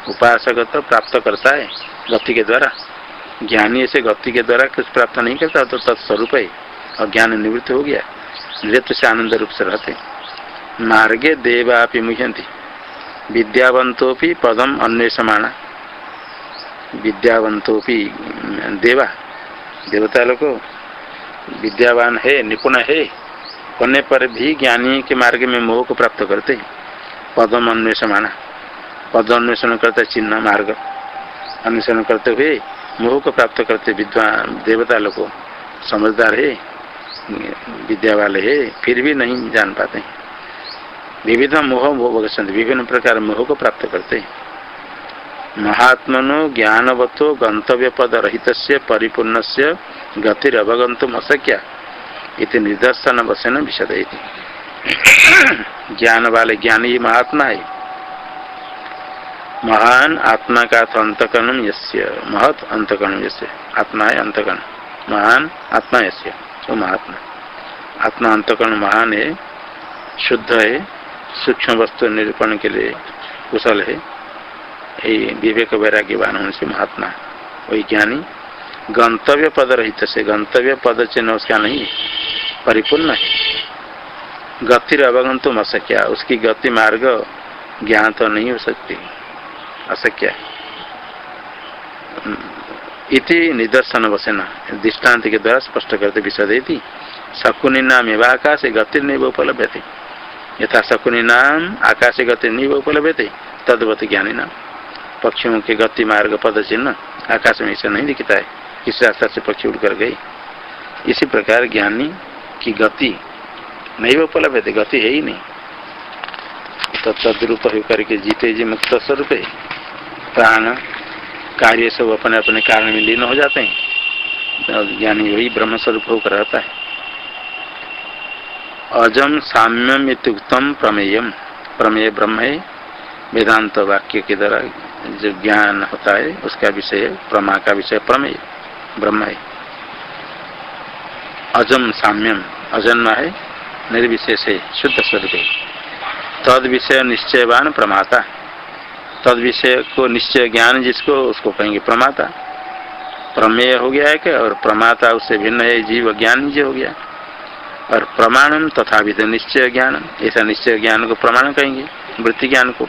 उपासक तो प्राप्त करता है गति के द्वारा। ज्ञानी ऐसे गति के द्वारा कुछ प्राप्त नहीं करता तो तत्स्वरूप है। और ज्ञान निवृत्त हो गया। नृत्य से आनंद रूप से रहते। मार्गे देवापि विद्यावंतो भी पदम अन्वेषमाणा। विद्यावंतो देवा। देवता लोग विद्यावान है, निपुण है। होने पर भी ज्ञानी के मार्ग में मोह को प्राप्त करते। हैं पदम अन्वेषमाणा। पद अन्वेषण करते चिन्ह मार्ग। अन्वेषण करते हुए मोह को प्राप्त करते विद्वान देवता लोग समझदार है विद्या वाले है, फिर भी नहीं जान पाते। विविध मोह भोगसंत विभिन्न प्रकार मोह को प्राप्त करते। महात्मनो ज्ञानवतो गंतव्य पद रहित परिपूर्ण से गतिरवगंतुम अशक्या इति निदर्शन वसन विशद *coughs* ज्ञान वाले ज्ञानी महात्मा है। महान आत्मा का तो अंतकरण यस्य। महत अंतकरण यस्य। आत्मा है अंतकरण। महान आत्मा यस्य। वो महात्मा। आत्मा अंतकरण महान है, शुद्ध है, सूक्ष्म वस्तु निरूपण के लिए कुशल है। ये विवेक वैराग्यवान होने से महात्मा वही ज्ञानी। गंतव्य पद रहित से, गंतव्य पद चिन्ह उसका नहीं परिपूर्ण है। गति अवगंतुम अशक्या उसकी गति मार्ग ज्ञान तो नहीं हो सकती। अशक्य इति निदर्शन वसन दृष्टांत के द्वारा स्पष्ट करते विषय देती शकुनी नाम एवं आकाश गति नहीं उपलब्ध थे यथा शकुनी नाम आकाश गति नहीं उपलब्ध थे तदवत ज्ञानी नाम पक्षियों के गति मार्ग पद चिन्ह आकाश में ऐसा नहीं दिखता है। किस रास्ता से पक्षी उड़कर गए इसी प्रकार ज्ञानी की गति नहीं उपलब्ध है गति है ही नहीं। तो तद्रूप होकर के जीते जी मुक्त स्वरूप है। प्राण कार्य सब अपने अपने कारण में लीन हो जाते हैं। ज्ञानी वही ब्रह्म स्वरूप होकर रहता है। अजम साम्यम इतुक्तम प्रमेयम। प्रमेय ब्रह्म है। वेदांत वाक्य के द्वारा जो ज्ञान होता है, उसका विषय प्रमा का विषय प्रमेय, ब्रह्म है। अजम साम्यम। अजन्म है, निर्विशेष है, शुद्ध स्वरूप है। तद विषय निश्चयवान प्रमाता। तद विषय को निश्चय ज्ञान जिसको, उसको कहेंगे प्रमाता। प्रमेय हो गया है क्या और प्रमाता उससे भिन्न है, जीव ज्ञान जी हो गया। और प्रमाणम तथा विध निश्चय ज्ञान, ऐसा निश्चय ज्ञान को प्रमाण कहेंगे, वृत्ति ज्ञान को।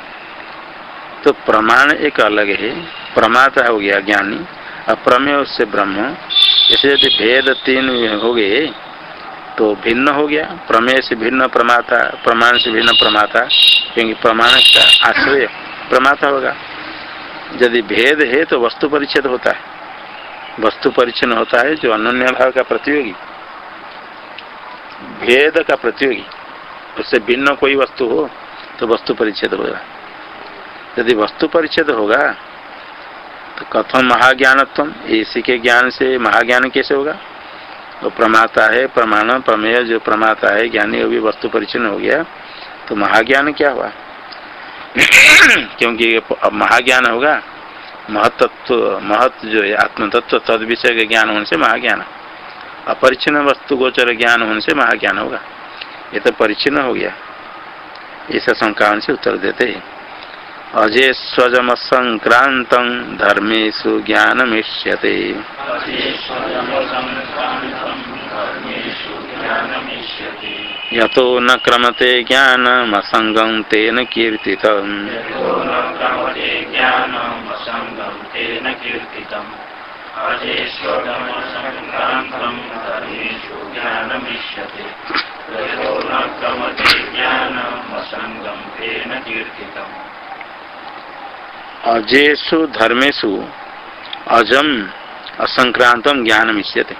तो प्रमाण एक अलग है, प्रमाता हो गया ज्ञानी, और प्रमेय उससे ब्रह्म। ऐसे यदि भेद तीन हो गए तो भिन्न हो गया। प्रमेय से भिन्न प्रमाता, प्रमाण से भिन्न प्रमाता, क्योंकि प्रमाण का आश्रय प्रमाता होगा। यदि भेद है तो वस्तु परिच्छेद होता है। वस्तु परिच्छन होता है जो अनन्य भाव का प्रतियोगी। भेद का प्रतियोगी। उससे भिन्न कोई वस्तु हो तो वस्तु परिच्छेद होगा। यदि वस्तु परिच्छेद होगा तो कथम महाज्ञानत्व इसी के ज्ञान से महाज्ञान कैसे होगा? तो प्रमाता है, प्रमाण, प्रमेय, जो प्रमाता है, ज्ञानी, वो भी वस्तु परिचन्न हो गया तो महाज्ञान क्या हुआ? क्योंकि महाज्ञान होगा। महतत्व महत्व जो है, आत्मतत्व तद विषय के ज्ञान होने से महाज्ञान। अपरिचिन्न वस्तु गोचर ज्ञान होने से महाज्ञान होगा। ये तो परिचिन्न हो गया। ऐसा शंका से उत्तर देते हैं। अजय स्वजम संक्रांत धर्मेशु ज्ञानमिष्यते। यतो न क्रमते ज्ञानमसंगं तेन कीर्तितम्। अजेशु धर्मेशु अजम असंक्रांतम ज्ञान मिश्यते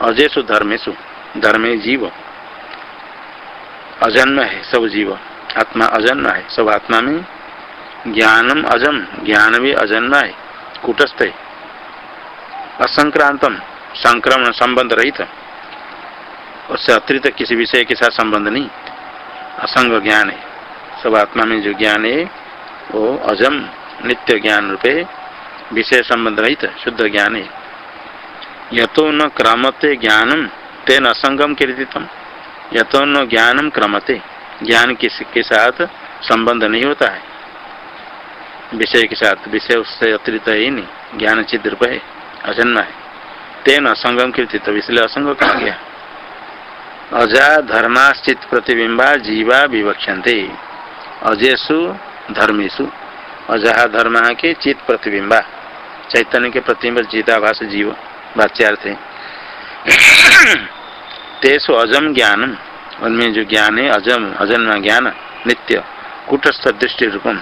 अजेशु धर्मेशु धर्मे जीव अजन्म है सब जीव। आत्मा अजन्म है, सब आत्मा में ज्ञानम अजम, ज्ञान भी अजन्म है, कुटस्थ है। असंक्रांतम, संक्रमण संबंध रहित। उससे अतिरिक्त किसी विषय के साथ संबंध नहीं। असंग ज्ञान है, सब आत्मा में जो ज्ञान है, वो अजम, नित्य ज्ञान रूपे विषय संबंध रहित, शुद्ध ज्ञान है। यथो न क्रमते ज्ञानम, तेन असंगम कीर्तितम। यथो न ज्ञानम क्रमते। ज्ञान किसके साथ संबंध नहीं होता है। विषय के साथ विषय उससे अतिरिक्त ही नहीं। ज्ञान चिद रूप है, अजन्म है। तेन असंगम कीर्ति तो इसलिए असंग कहा गया। अजा धर्माश्चित प्रतिबिंबा जीवा विवक्षते अजेशु धर्मेशु अजहा धर्म के चित प्रतिबिंबा। चैतन्य के प्रतिबिंब जीताभाष जीव, वाच्यार्थ तेसु अजम ज्ञान उनमें जो ज्ञान है, अजम, अजन्म ज्ञान, नित्य, कूटस्थ दृष्टि रूपम।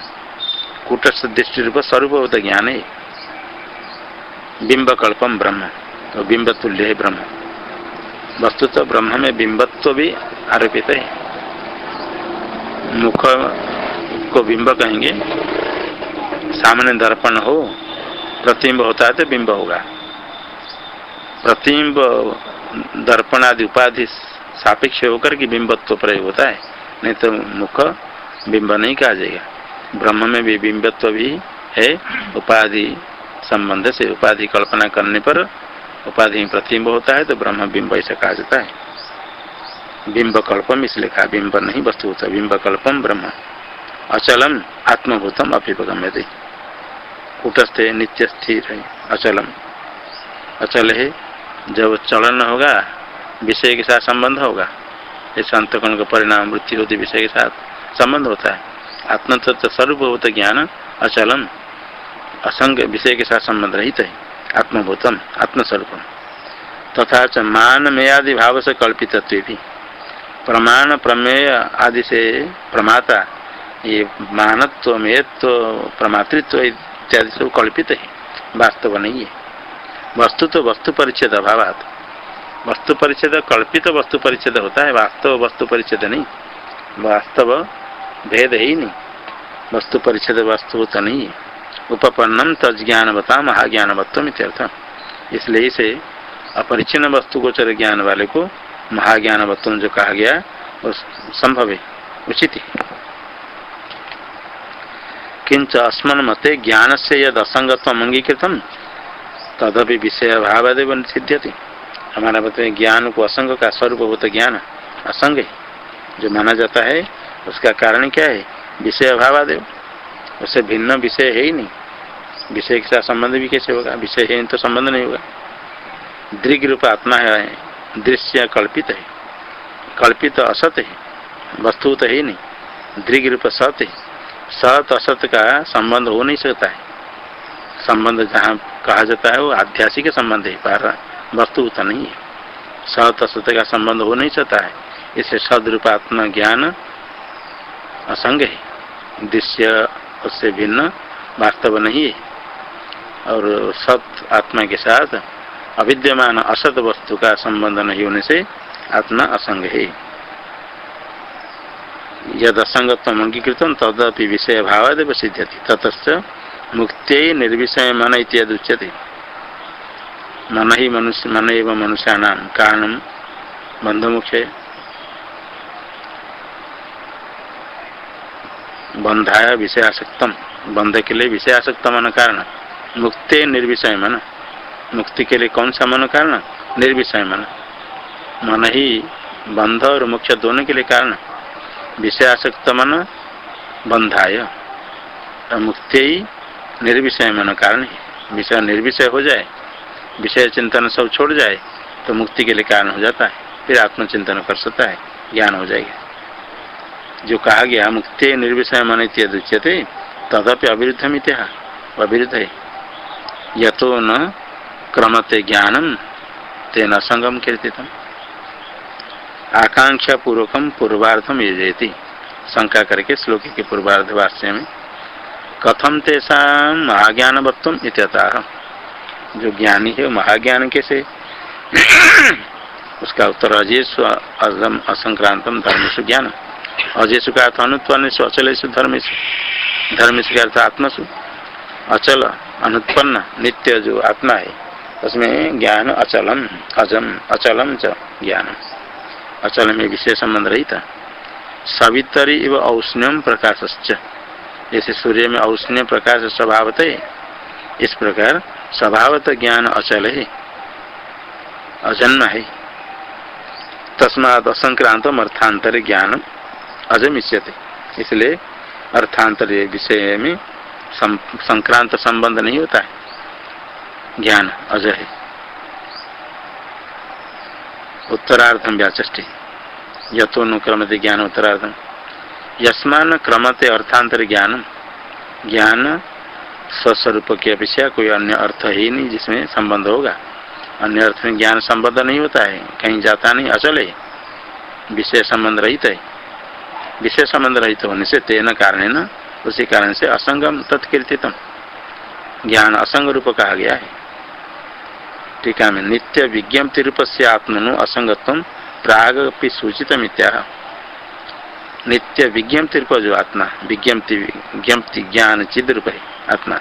कूटस्थ दृष्टि रूप स्वरूप ज्ञान है। बिंबकल्पम ब्रह्म तो बिंब तुल्य है ब्रह्म। वस्तु तो ब्रह्म में बिंबत्व भी आरोपित है। मुख को बिंब कहेंगे। सामने दर्पण हो, प्रतिबिंब होता है तो बिंब होगा। प्रतिबिंब, दर्पण आदि उपाधि सापेक्ष होकर के बिंबत्व तो प्रयोग होता है। नहीं तो मुख बिंब नहीं कहा जाएगा। ब्रह्म में भी बिंबत्व भी है। उपाधि संबंध से उपाधि कल्पना करने पर उपाधि में प्रतिबिंब होता है तो ब्रह्म बिंब ऐसा कहा जाता है। बिंब कल्पम इसलिए कहा, बिंब नहीं वस्तु होता। बिंब कल्पम ब्रह्म। अचलम आत्मभूतम अभ्युपगम्य दे कुटस्थ नित्य स्थिर है। अचलम। अचल है। जब चलन होगा, विषय के साथ संबंध होगा, इस अंतकरण का परिणाम वृत्ति होती विषय के साथ संबंध होता है। आत्मतत्व स्वरूप ज्ञान, अचलन, असंग विषय के साथ संबंध रहित है। आत्मभूतम, आत्मस्वरूपम। तथा च मान में आदि भाव से कल्पित भी प्रमाण, प्रमेय आदि से प्रमाता, ये मानत्व, मेयत्व, प्रमातृत्व इत्यादि सब कल्पित है। वास्तव नहीं है। वस्तु तो वस्तु परिच्छेद अभाव वस्तु परिच्छेद कल्पित वस्तु परिच्छेद होता है, वास्तव वस्तु परिच्छेद नहीं। वास्तव भेद है ही नहीं। वस्तु परिच्छेद वस्तु तो नहीं है। उपपन्नम तज्ञानवता महाज्ञानवत्व इत्यर्थ इसलिए इसे अपरिचिन्न वस्तु गोचर ज्ञान वाले को महाज्ञानवत्व जो कहा गया, वो संभव है, उचित किंच अस्मन मते ज्ञान से यद असंगत्व अंगीकृतम। तदपि विषय अभावदेव सिद्ध्यति। हमारा में ज्ञान को असंग का स्वरूप होता ज्ञान असंग है जो माना जाता है, उसका कारण क्या है? विषय अभावादेव। उससे भिन्न विषय है ही नहीं। विषय के साथ संबंध भी कैसे होगा? विषय है तो संबंध नहीं होगा। दृग रूप आत्मा है, दृश्य कल्पित है। कल्पित असत है वस्तु तो है ही नहीं। दृग रूप सत है। सत असत का संबंध हो नहीं सकता है। संबंध जहाँ कहा जाता है, वो आध्यासिक संबंध है, पर वस्तु तो नहीं है। सत असत का संबंध हो नहीं सकता है। इसे सदरूपात्मा ज्ञान असंग है। दृश्य उससे भिन्न वास्तव नहीं है। और सत आत्मा के साथ अविद्यमान असत वस्तु का संबंध नहीं होने से आत्मा असंग है। यद असंगत्व अंगीकृत तदपि विषय भावादेव सिद्ध्यति ततच मुक्त निर्विषय मन इत्यादि उच्यते मन ही मनुष्य, मन एवं मनुष्याणाम कारण बंध मुख्य बंधाया बंध के लिए विषय आसक्त मन कारण। मुक्त निर्विषय मन। मुक्ति के लिए कौन सा मन कारण? निर्विषय मन। मन ही बंध और मुख्य दोनों के लिए कारण। विषय आसक्त मन बंधाय मुक्ति निर्विषय मन कारण है। विषय निर्विषय हो जाए, विषय चिंतन सब छोड़ जाए तो मुक्ति के लिए कारण हो जाता है। फिर आत्मचिंतन कर सकता है, ज्ञान हो जाएगा। जो कहा गया, मुक्ति निर्विषय मन इत्यादुच्यते तदपि अविरुद्ध मित्या अविरुद्ध है। यथो न क्रमते ज्ञानम, तेन असंगम कीर्तित आकांक्षा पूर्वकम पूर्वार्धम यजयती। शंका करके श्लोक के पूर्वार्ध भाष्य में कथम तेषा महाज्ञानवत्व इत्यतः जो ज्ञानी है महाज्ञान कैसे? उसका उत्तर अजेश अजम असंक्रांतम धर्मसु ज्ञान अजेश का अर्थ अनुत्पन्न अचल धर्म धर्म का अर्थ आत्मसु। अचल, अनुत्पन्न, नित्य जो आत्मा है, उसमें ज्ञान अचलम, अजम, अचलम च ज्ञान अचल में विशेष संबंध रही था सवितरी एवं औष्ण्यम प्रकाश जैसे सूर्य में औष्ण्य प्रकाश स्वभावत है, इस प्रकार स्वभावत ज्ञान अचल है, अजन्म है। तस्मात असंक्रांत अर्थांतर ज्ञान अजमिष्यते। इसलिए अर्थांतर विषय में संक्रांत संबंध नहीं होता है। ज्ञान अजय है। उत्तरार्धम व्याचष्टि। यथोनुक्रमते ज्ञान उत्तरार्धम यस्मान क्रमते अर्थांतर ज्ञान ज्ञान स्वस्वरूप की अपेक्षा कोई अन्य अर्थ ही नहीं जिसमें संबंध होगा। अन्य अर्थ में ज्ञान संबंध नहीं होता है, कहीं जाता नहीं, अचल है। विषय संबंध रहित है। विषय संबंध रहित होने से तेन कारण न? उसी कारण से असंगम तत्कीर्तितम। ज्ञान असंग रूप कहा गया है। टीका में नित्य विज्ञप्ति रूप से आत्मनु असंगत्व प्राग सूचित मित्या नित्य विज्ञप्ति रूप जो आत्मा विज्ञप्ति विज्ञप्ति ज्ञान चिद रूप है, आत्मा।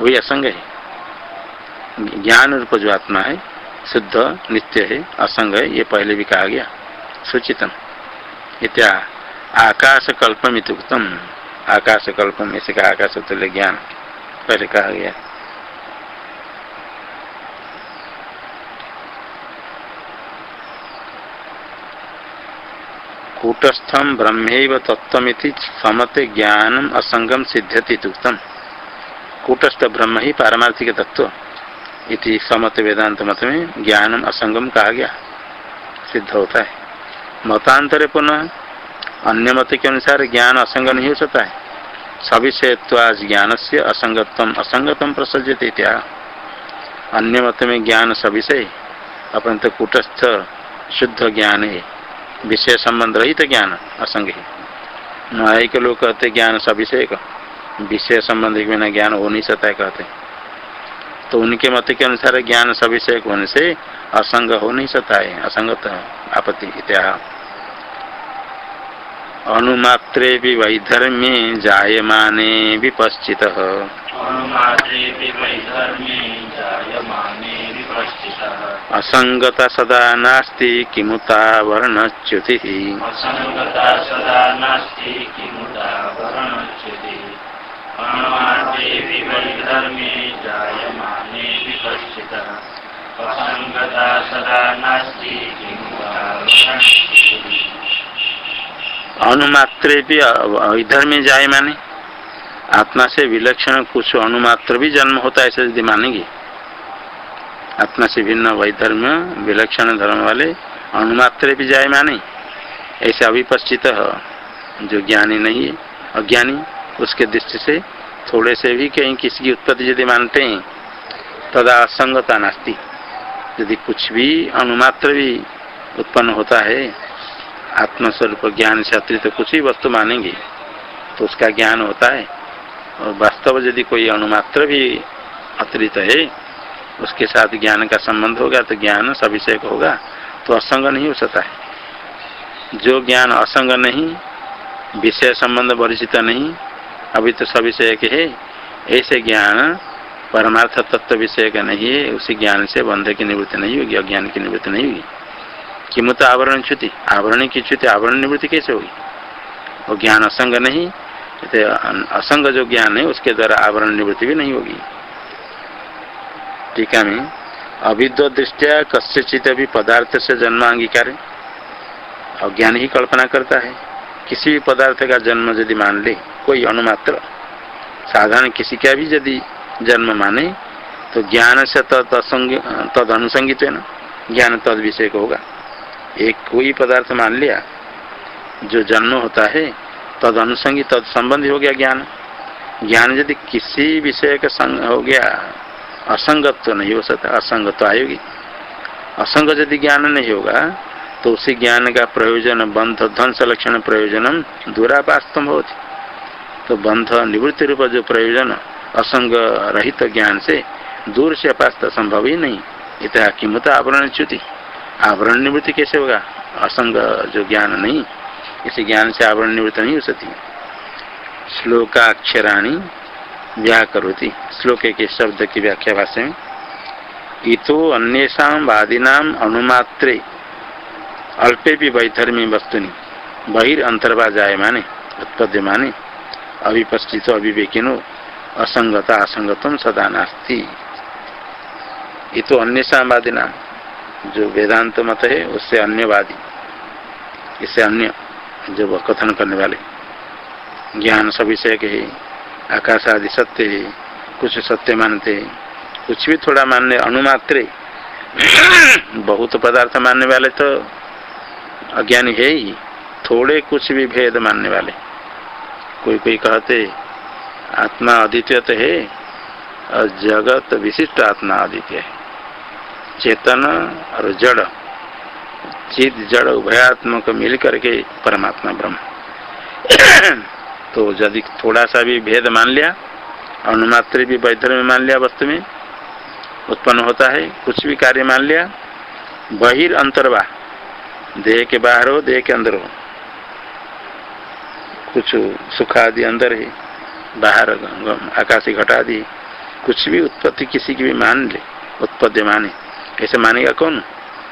वही असंग है। ज्ञान रूप जो आत्मा है, शुद्ध, नित्य है, असंग है, ये पहले भी कहा गया। सूचितम। इत्या आकाश कल्पम इतुक्तम आकाश कल्पम ऐसे कहा आकाश तुल्य ज्ञान, पहले कहा गया। कूटस्थम ब्रह्म तत्वमिति समते ज्ञानम असंगम सिद्ध्यति तुक्तम कूटस्थ ब्रह्म ही पारमार्थिक तत्व इति समत वेदांत मत में ज्ञानम असंगम कहा गया सिद्ध होता है। मतांतर पुनः अन्य मत के अनुसार ज्ञान असंग नहीं हो। सकता है सविषयत्वाज ज्ञान से असंगतम असंगतम प्रसजते इत्या अन्य मत में ज्ञान सविषय तो कूटस्थ शुद्ध ज्ञान है विषय संबंध रहित ज्ञान, असंग है। न्याय के लोग कहते ज्ञान सविषय का विषय संबंध के बिना ज्ञान हो नहीं सकता है, कहते तो उनके मत के अनुसार ज्ञान सविषय होने से असंग हो नहीं सकता है, असंगत आपत्ति इत्या अनुमात्रे भी वैधर्म्ये जायमाने विपश्चित। असंगता सदा नास्ति किमुता वर्णच्युति। अनुमात्रे भी इधर में जाए माने आत्मा से विलक्षण कुछ अनुमात्र भी जन्म होता है ऐसे यदि मानेंगे। आत्मा से भिन्न वैधर्म विलक्षण धर्म वाले अनुमात्र भी जाए माने। ऐसे अविपश्चित जो ज्ञानी नहीं है, अज्ञानी, उसके दृष्टि से थोड़े से भी कहीं किसी की उत्पत्ति यदि मानते हैं, तदा असंगता नास्ती। यदि कुछ भी अनुमात्र भी उत्पन्न होता है, आत्मस्वरूप ज्ञान से अतिरिक्त तो कुछ ही वस्तु मानेंगे तो उसका ज्ञान होता है। और वास्तव यदि कोई अनुमात्र भी अतिरिक्त है उसके साथ ज्ञान का संबंध होगा तो ज्ञान सविषय होगा तो असंग नहीं हो सकता है। जो ज्ञान असंग नहीं, विषय संबंध परिचित नहीं, अभी तो सविषय के है, ऐसे ज्ञान परमार्थ तत्व विषय का नहीं है, उसी ज्ञान से बंध की निवृत्ति नहीं होगी, अज्ञान की निवृत्ति नहीं होगी। किमुत आवरण च्युति? आवरण की च्युति, आवरण निवृत्ति कैसे होगी? वो ज्ञान असंग नहीं असंग जो ज्ञान है, उसके द्वारा आवरण निवृत्ति भी नहीं होगी। टीका में अविद्व दृष्टिया कस्यचित भी पदार्थ से जन्म अंगीकार। अज्ञान ही कल्पना करता है, किसी भी पदार्थ का जन्म यदि मान ले, कोई अनुमात्र साधारण किसी का भी यदि जन्म माने तो ज्ञान से तद असंग तद अनुसंगित है ना, ज्ञान तद विषय को होगा। एक कोई पदार्थ मान लिया, जो जन्म होता है, तद अनुसंगी तद संबंधी हो गया ज्ञान। ज्ञान यदि किसी विषय का संग हो गया असंगत तो नहीं हो सकता, असंगत तो आएगी। असंग यदि ज्ञान नहीं होगा तो उसी ज्ञान का प्रयोजन, बंध ध्वंस लक्षण प्रयोजन दूरापास्तम होती। तो बंध, निवृत्ति रूप जो प्रयोजन, असंग रहित ज्ञान से दूर से अपास्त संभव ही नहीं। इतना किमत आवरण च्युति? आवरण निवृत्ति कैसे होगा? असंग जो ज्ञान नहीं, इसी ज्ञान से आवरण निवृत्ति नहीं हो सकती। श्लोकाक्षराणी व्याकरोति। श्लोक के शब्द की व्याख्या भाषा में, इतो अन्यषा वादीना अनुमात्रे, अल्पे भी वैधर्मी वस्तुनि बहिर्तर्वा जायमाने उत्पद्यमाने अभिपस्थित अभिवेकिनो असंगता असंगतम सदा नास्ती। इतो अन्यषा वादीना, जो वेदांत मत है, उससे अन्यवादी, इससे अन्य जो कथन करने वाले, ज्ञान सविषय के है, आकाश आदि सत्य है कुछ सत्य मानते, कुछ भी थोड़ा मानने, अनुमात्रे, बहुत पदार्थ मानने वाले तो अज्ञानी है ही, थोड़े कुछ भी भेद मानने वाले। कोई कोई कहते, आत्मा अद्वितीय तो है, और जगत विशिष्ट आत्मा अद्वितीय है। चेतन और जड़, चित, जड़ उभयात्मक मिल करके परमात्मा ब्रह्म। *coughs* तो यदि थोड़ा सा भी भेद मान लिया अनुमात्र भी वैधर में मान लिया वस्तु में। उत्पन्न होता है, कुछ भी कार्य मान लिया, बहिर अंतरवा देह के बाहर हो, देह के अंदर हो। कुछ सुख आदि अंदर है, बाहर आकाशी घटा आदि कुछ भी उत्पत्ति किसी की भी मान ले, उत्पत्ति माने। कैसे मानेगा कौन?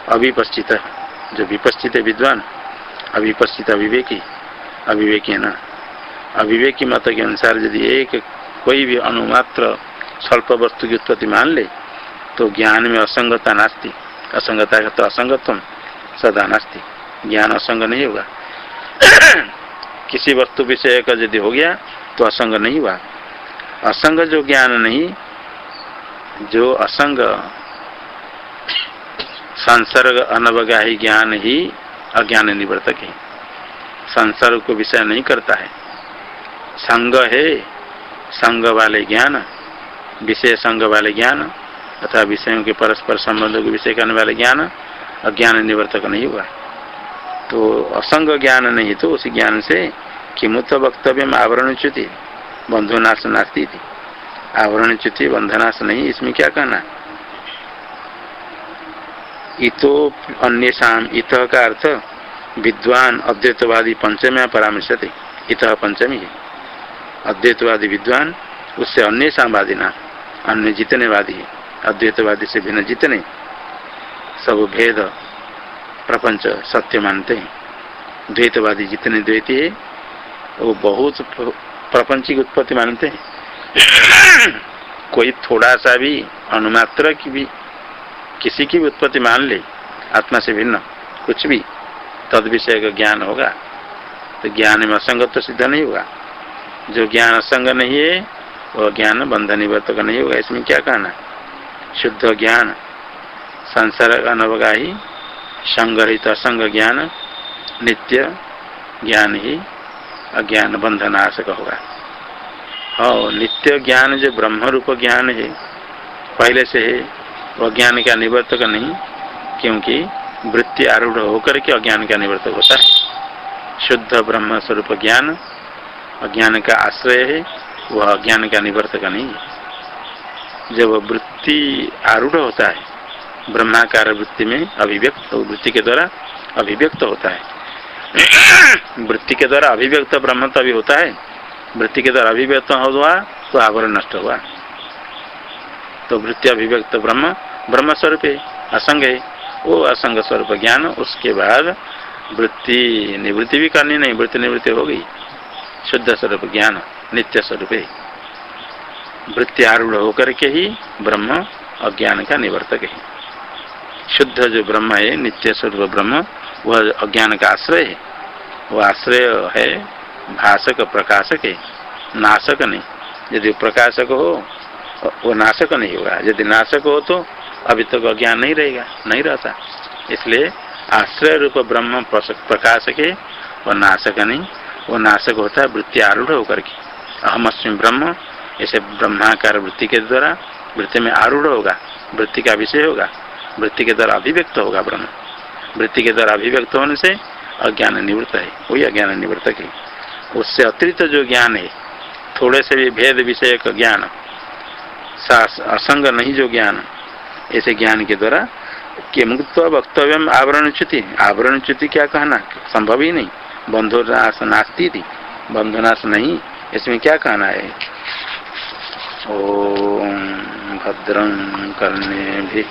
अभिपस्थित जो विपस्थित है विद्वान अभिपस्थित अभिवेकी अभिवेकी है ना। अभिवेकी मत के अनुसार यदि एक कोई भी अनुमात्र स्वल्प वस्तु की उत्पत्ति मान ले तो ज्ञान में असंगता नास्ती। असंगता का तो असंगतम सदा नास्ती। ज्ञान असंग नहीं होगा। *coughs* किसी वस्तु विषय का यदि हो गया तो असंग नहीं हुआ। असंग जो ज्ञान नहीं, जो असंग संसर्ग अनवगाही ज्ञान ही अज्ञान निवर्तक है। संसर्ग को विषय नहीं करता है। संग है संग वाले ज्ञान, विषय संग वाले ज्ञान, अथवा विषयों के परस्पर संबंधों के विषय करने वाले ज्ञान, अज्ञान निवर्तक नहीं हुआ। तो असंग ज्ञान नहीं तो उस ज्ञान से किमुत वक्तव्य में आवरण च्युति, बंधुनाश नास्ती थी आवरण च्युति, बंधनाश नहीं, इसमें क्या कहना? इतो अन्य इत का अर्थ, विद्वान अद्वैतवादी पंचम्या परामर्श इत पंचमी है। अद्वैतवादी विद्वान, उससे अन्य सामवादी ना अन्य जितने वादी अद्वैतवादी से भिन्न जितने, सब भेद, प्रपंच, सत्य मानते हैं। द्वैतवादी जितने द्वैती है, वो बहुत प्रपंच की उत्पत्ति मानते हैं। कोई थोड़ा सा भी, अनुमात्र की भी, किसी की भी उत्पत्ति मान ले, आत्मा से भिन्न, कुछ भी, तद विषय का ज्ञान होगा। तो ज्ञान में असंगत तो सिद्ध नहीं होगा। जो ज्ञान असंग नहीं है वह ज्ञान बंधन निवर्तक नहीं होगा। इसमें क्या कहना शुद्ध ज्ञान, संसार अनवगाही, संग्रहित असंग ज्ञान, नित्य ज्ञान ही अज्ञान बंधनाशक होगा। और नित्य ज्ञान जो ब्रह्म रूप ज्ञान है, पहले से है वह ज्ञान का निवर्तक नहीं, क्योंकि वृत्ति आरूढ़ होकर के अज्ञान का निवर्तक होता है। शुद्ध ब्रह्म स्वरूप ज्ञान अज्ञान का आश्रय है, वह अज्ञान का निवर्तक नहीं है। जब वृत्ति आरूढ़ होता है, ब्रह्माकार वृत्ति में अभिव्यक्त, वृत्ति के द्वारा अभिव्यक्त होता है। *coughs* वृत्ति के द्वारा अभिव्यक्त ब्रह्म तो अभी होता है। वृत्ति के द्वारा अभिव्यक्त हुआ तो आवरण नष्ट हुआ तो वृत्ति अभिव्यक्त ब्रह्म ब्रह्म स्वरूप है, असंग है। वो असंग स्वरूप ज्ञान, उसके बाद वृत्ति निवृत्ति भी करनी नहीं, वृत्ति निवृत्ति हो गई। शुद्ध स्वरूप ज्ञान, नित्य स्वरूप। है वृत्ति आरूढ़ होकर के ही ब्रह्म अज्ञान का निवर्तक है। शुद्ध जो ब्रह्म है, नित्य स्वरूप ब्रह्म, वह अज्ञान का आश्रय है। वह आश्रय है भाषक प्रकाशक है। नाशक नहीं। यदि प्रकाशक हो, वो नाशक नहीं होगा। यदि नाशक हो तो अभी तक तो अज्ञान नहीं रहेगा, नहीं रहता। इसलिए आश्रय रूप ब्रह्म प्रकाशक है, वह नाशक नहीं। वो नाशक होता है, वृत्ति आरूढ़ होकर के। अहम अस्मी ब्रह्म, ऐसे ब्रह्माकार वृत्ति के द्वारा वृत्ति में आरूढ़ होगा, वृत्ति का विषय होगा, वृत्ति के द्वारा अभिव्यक्त होगा ब्रह्म। वृत्ति के द्वारा अभिव्यक्त होने से अज्ञान निवृत्त है, वही अज्ञान निवृत्त है उससे अतिरिक्त जो ज्ञान है, थोड़े से भी भेद विषय का ज्ञान असंग नहीं जो ज्ञान, ऐसे ज्ञान के द्वारा के मुक्त वक्तव्य आवरण च्युति। आवरण च्युति क्या कहना? संभव ही नहीं। बंधुनाश नास्ती थी बंधुनाश नहीं इसमें क्या कहना है? ओ भद्रम करने भी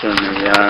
सुनया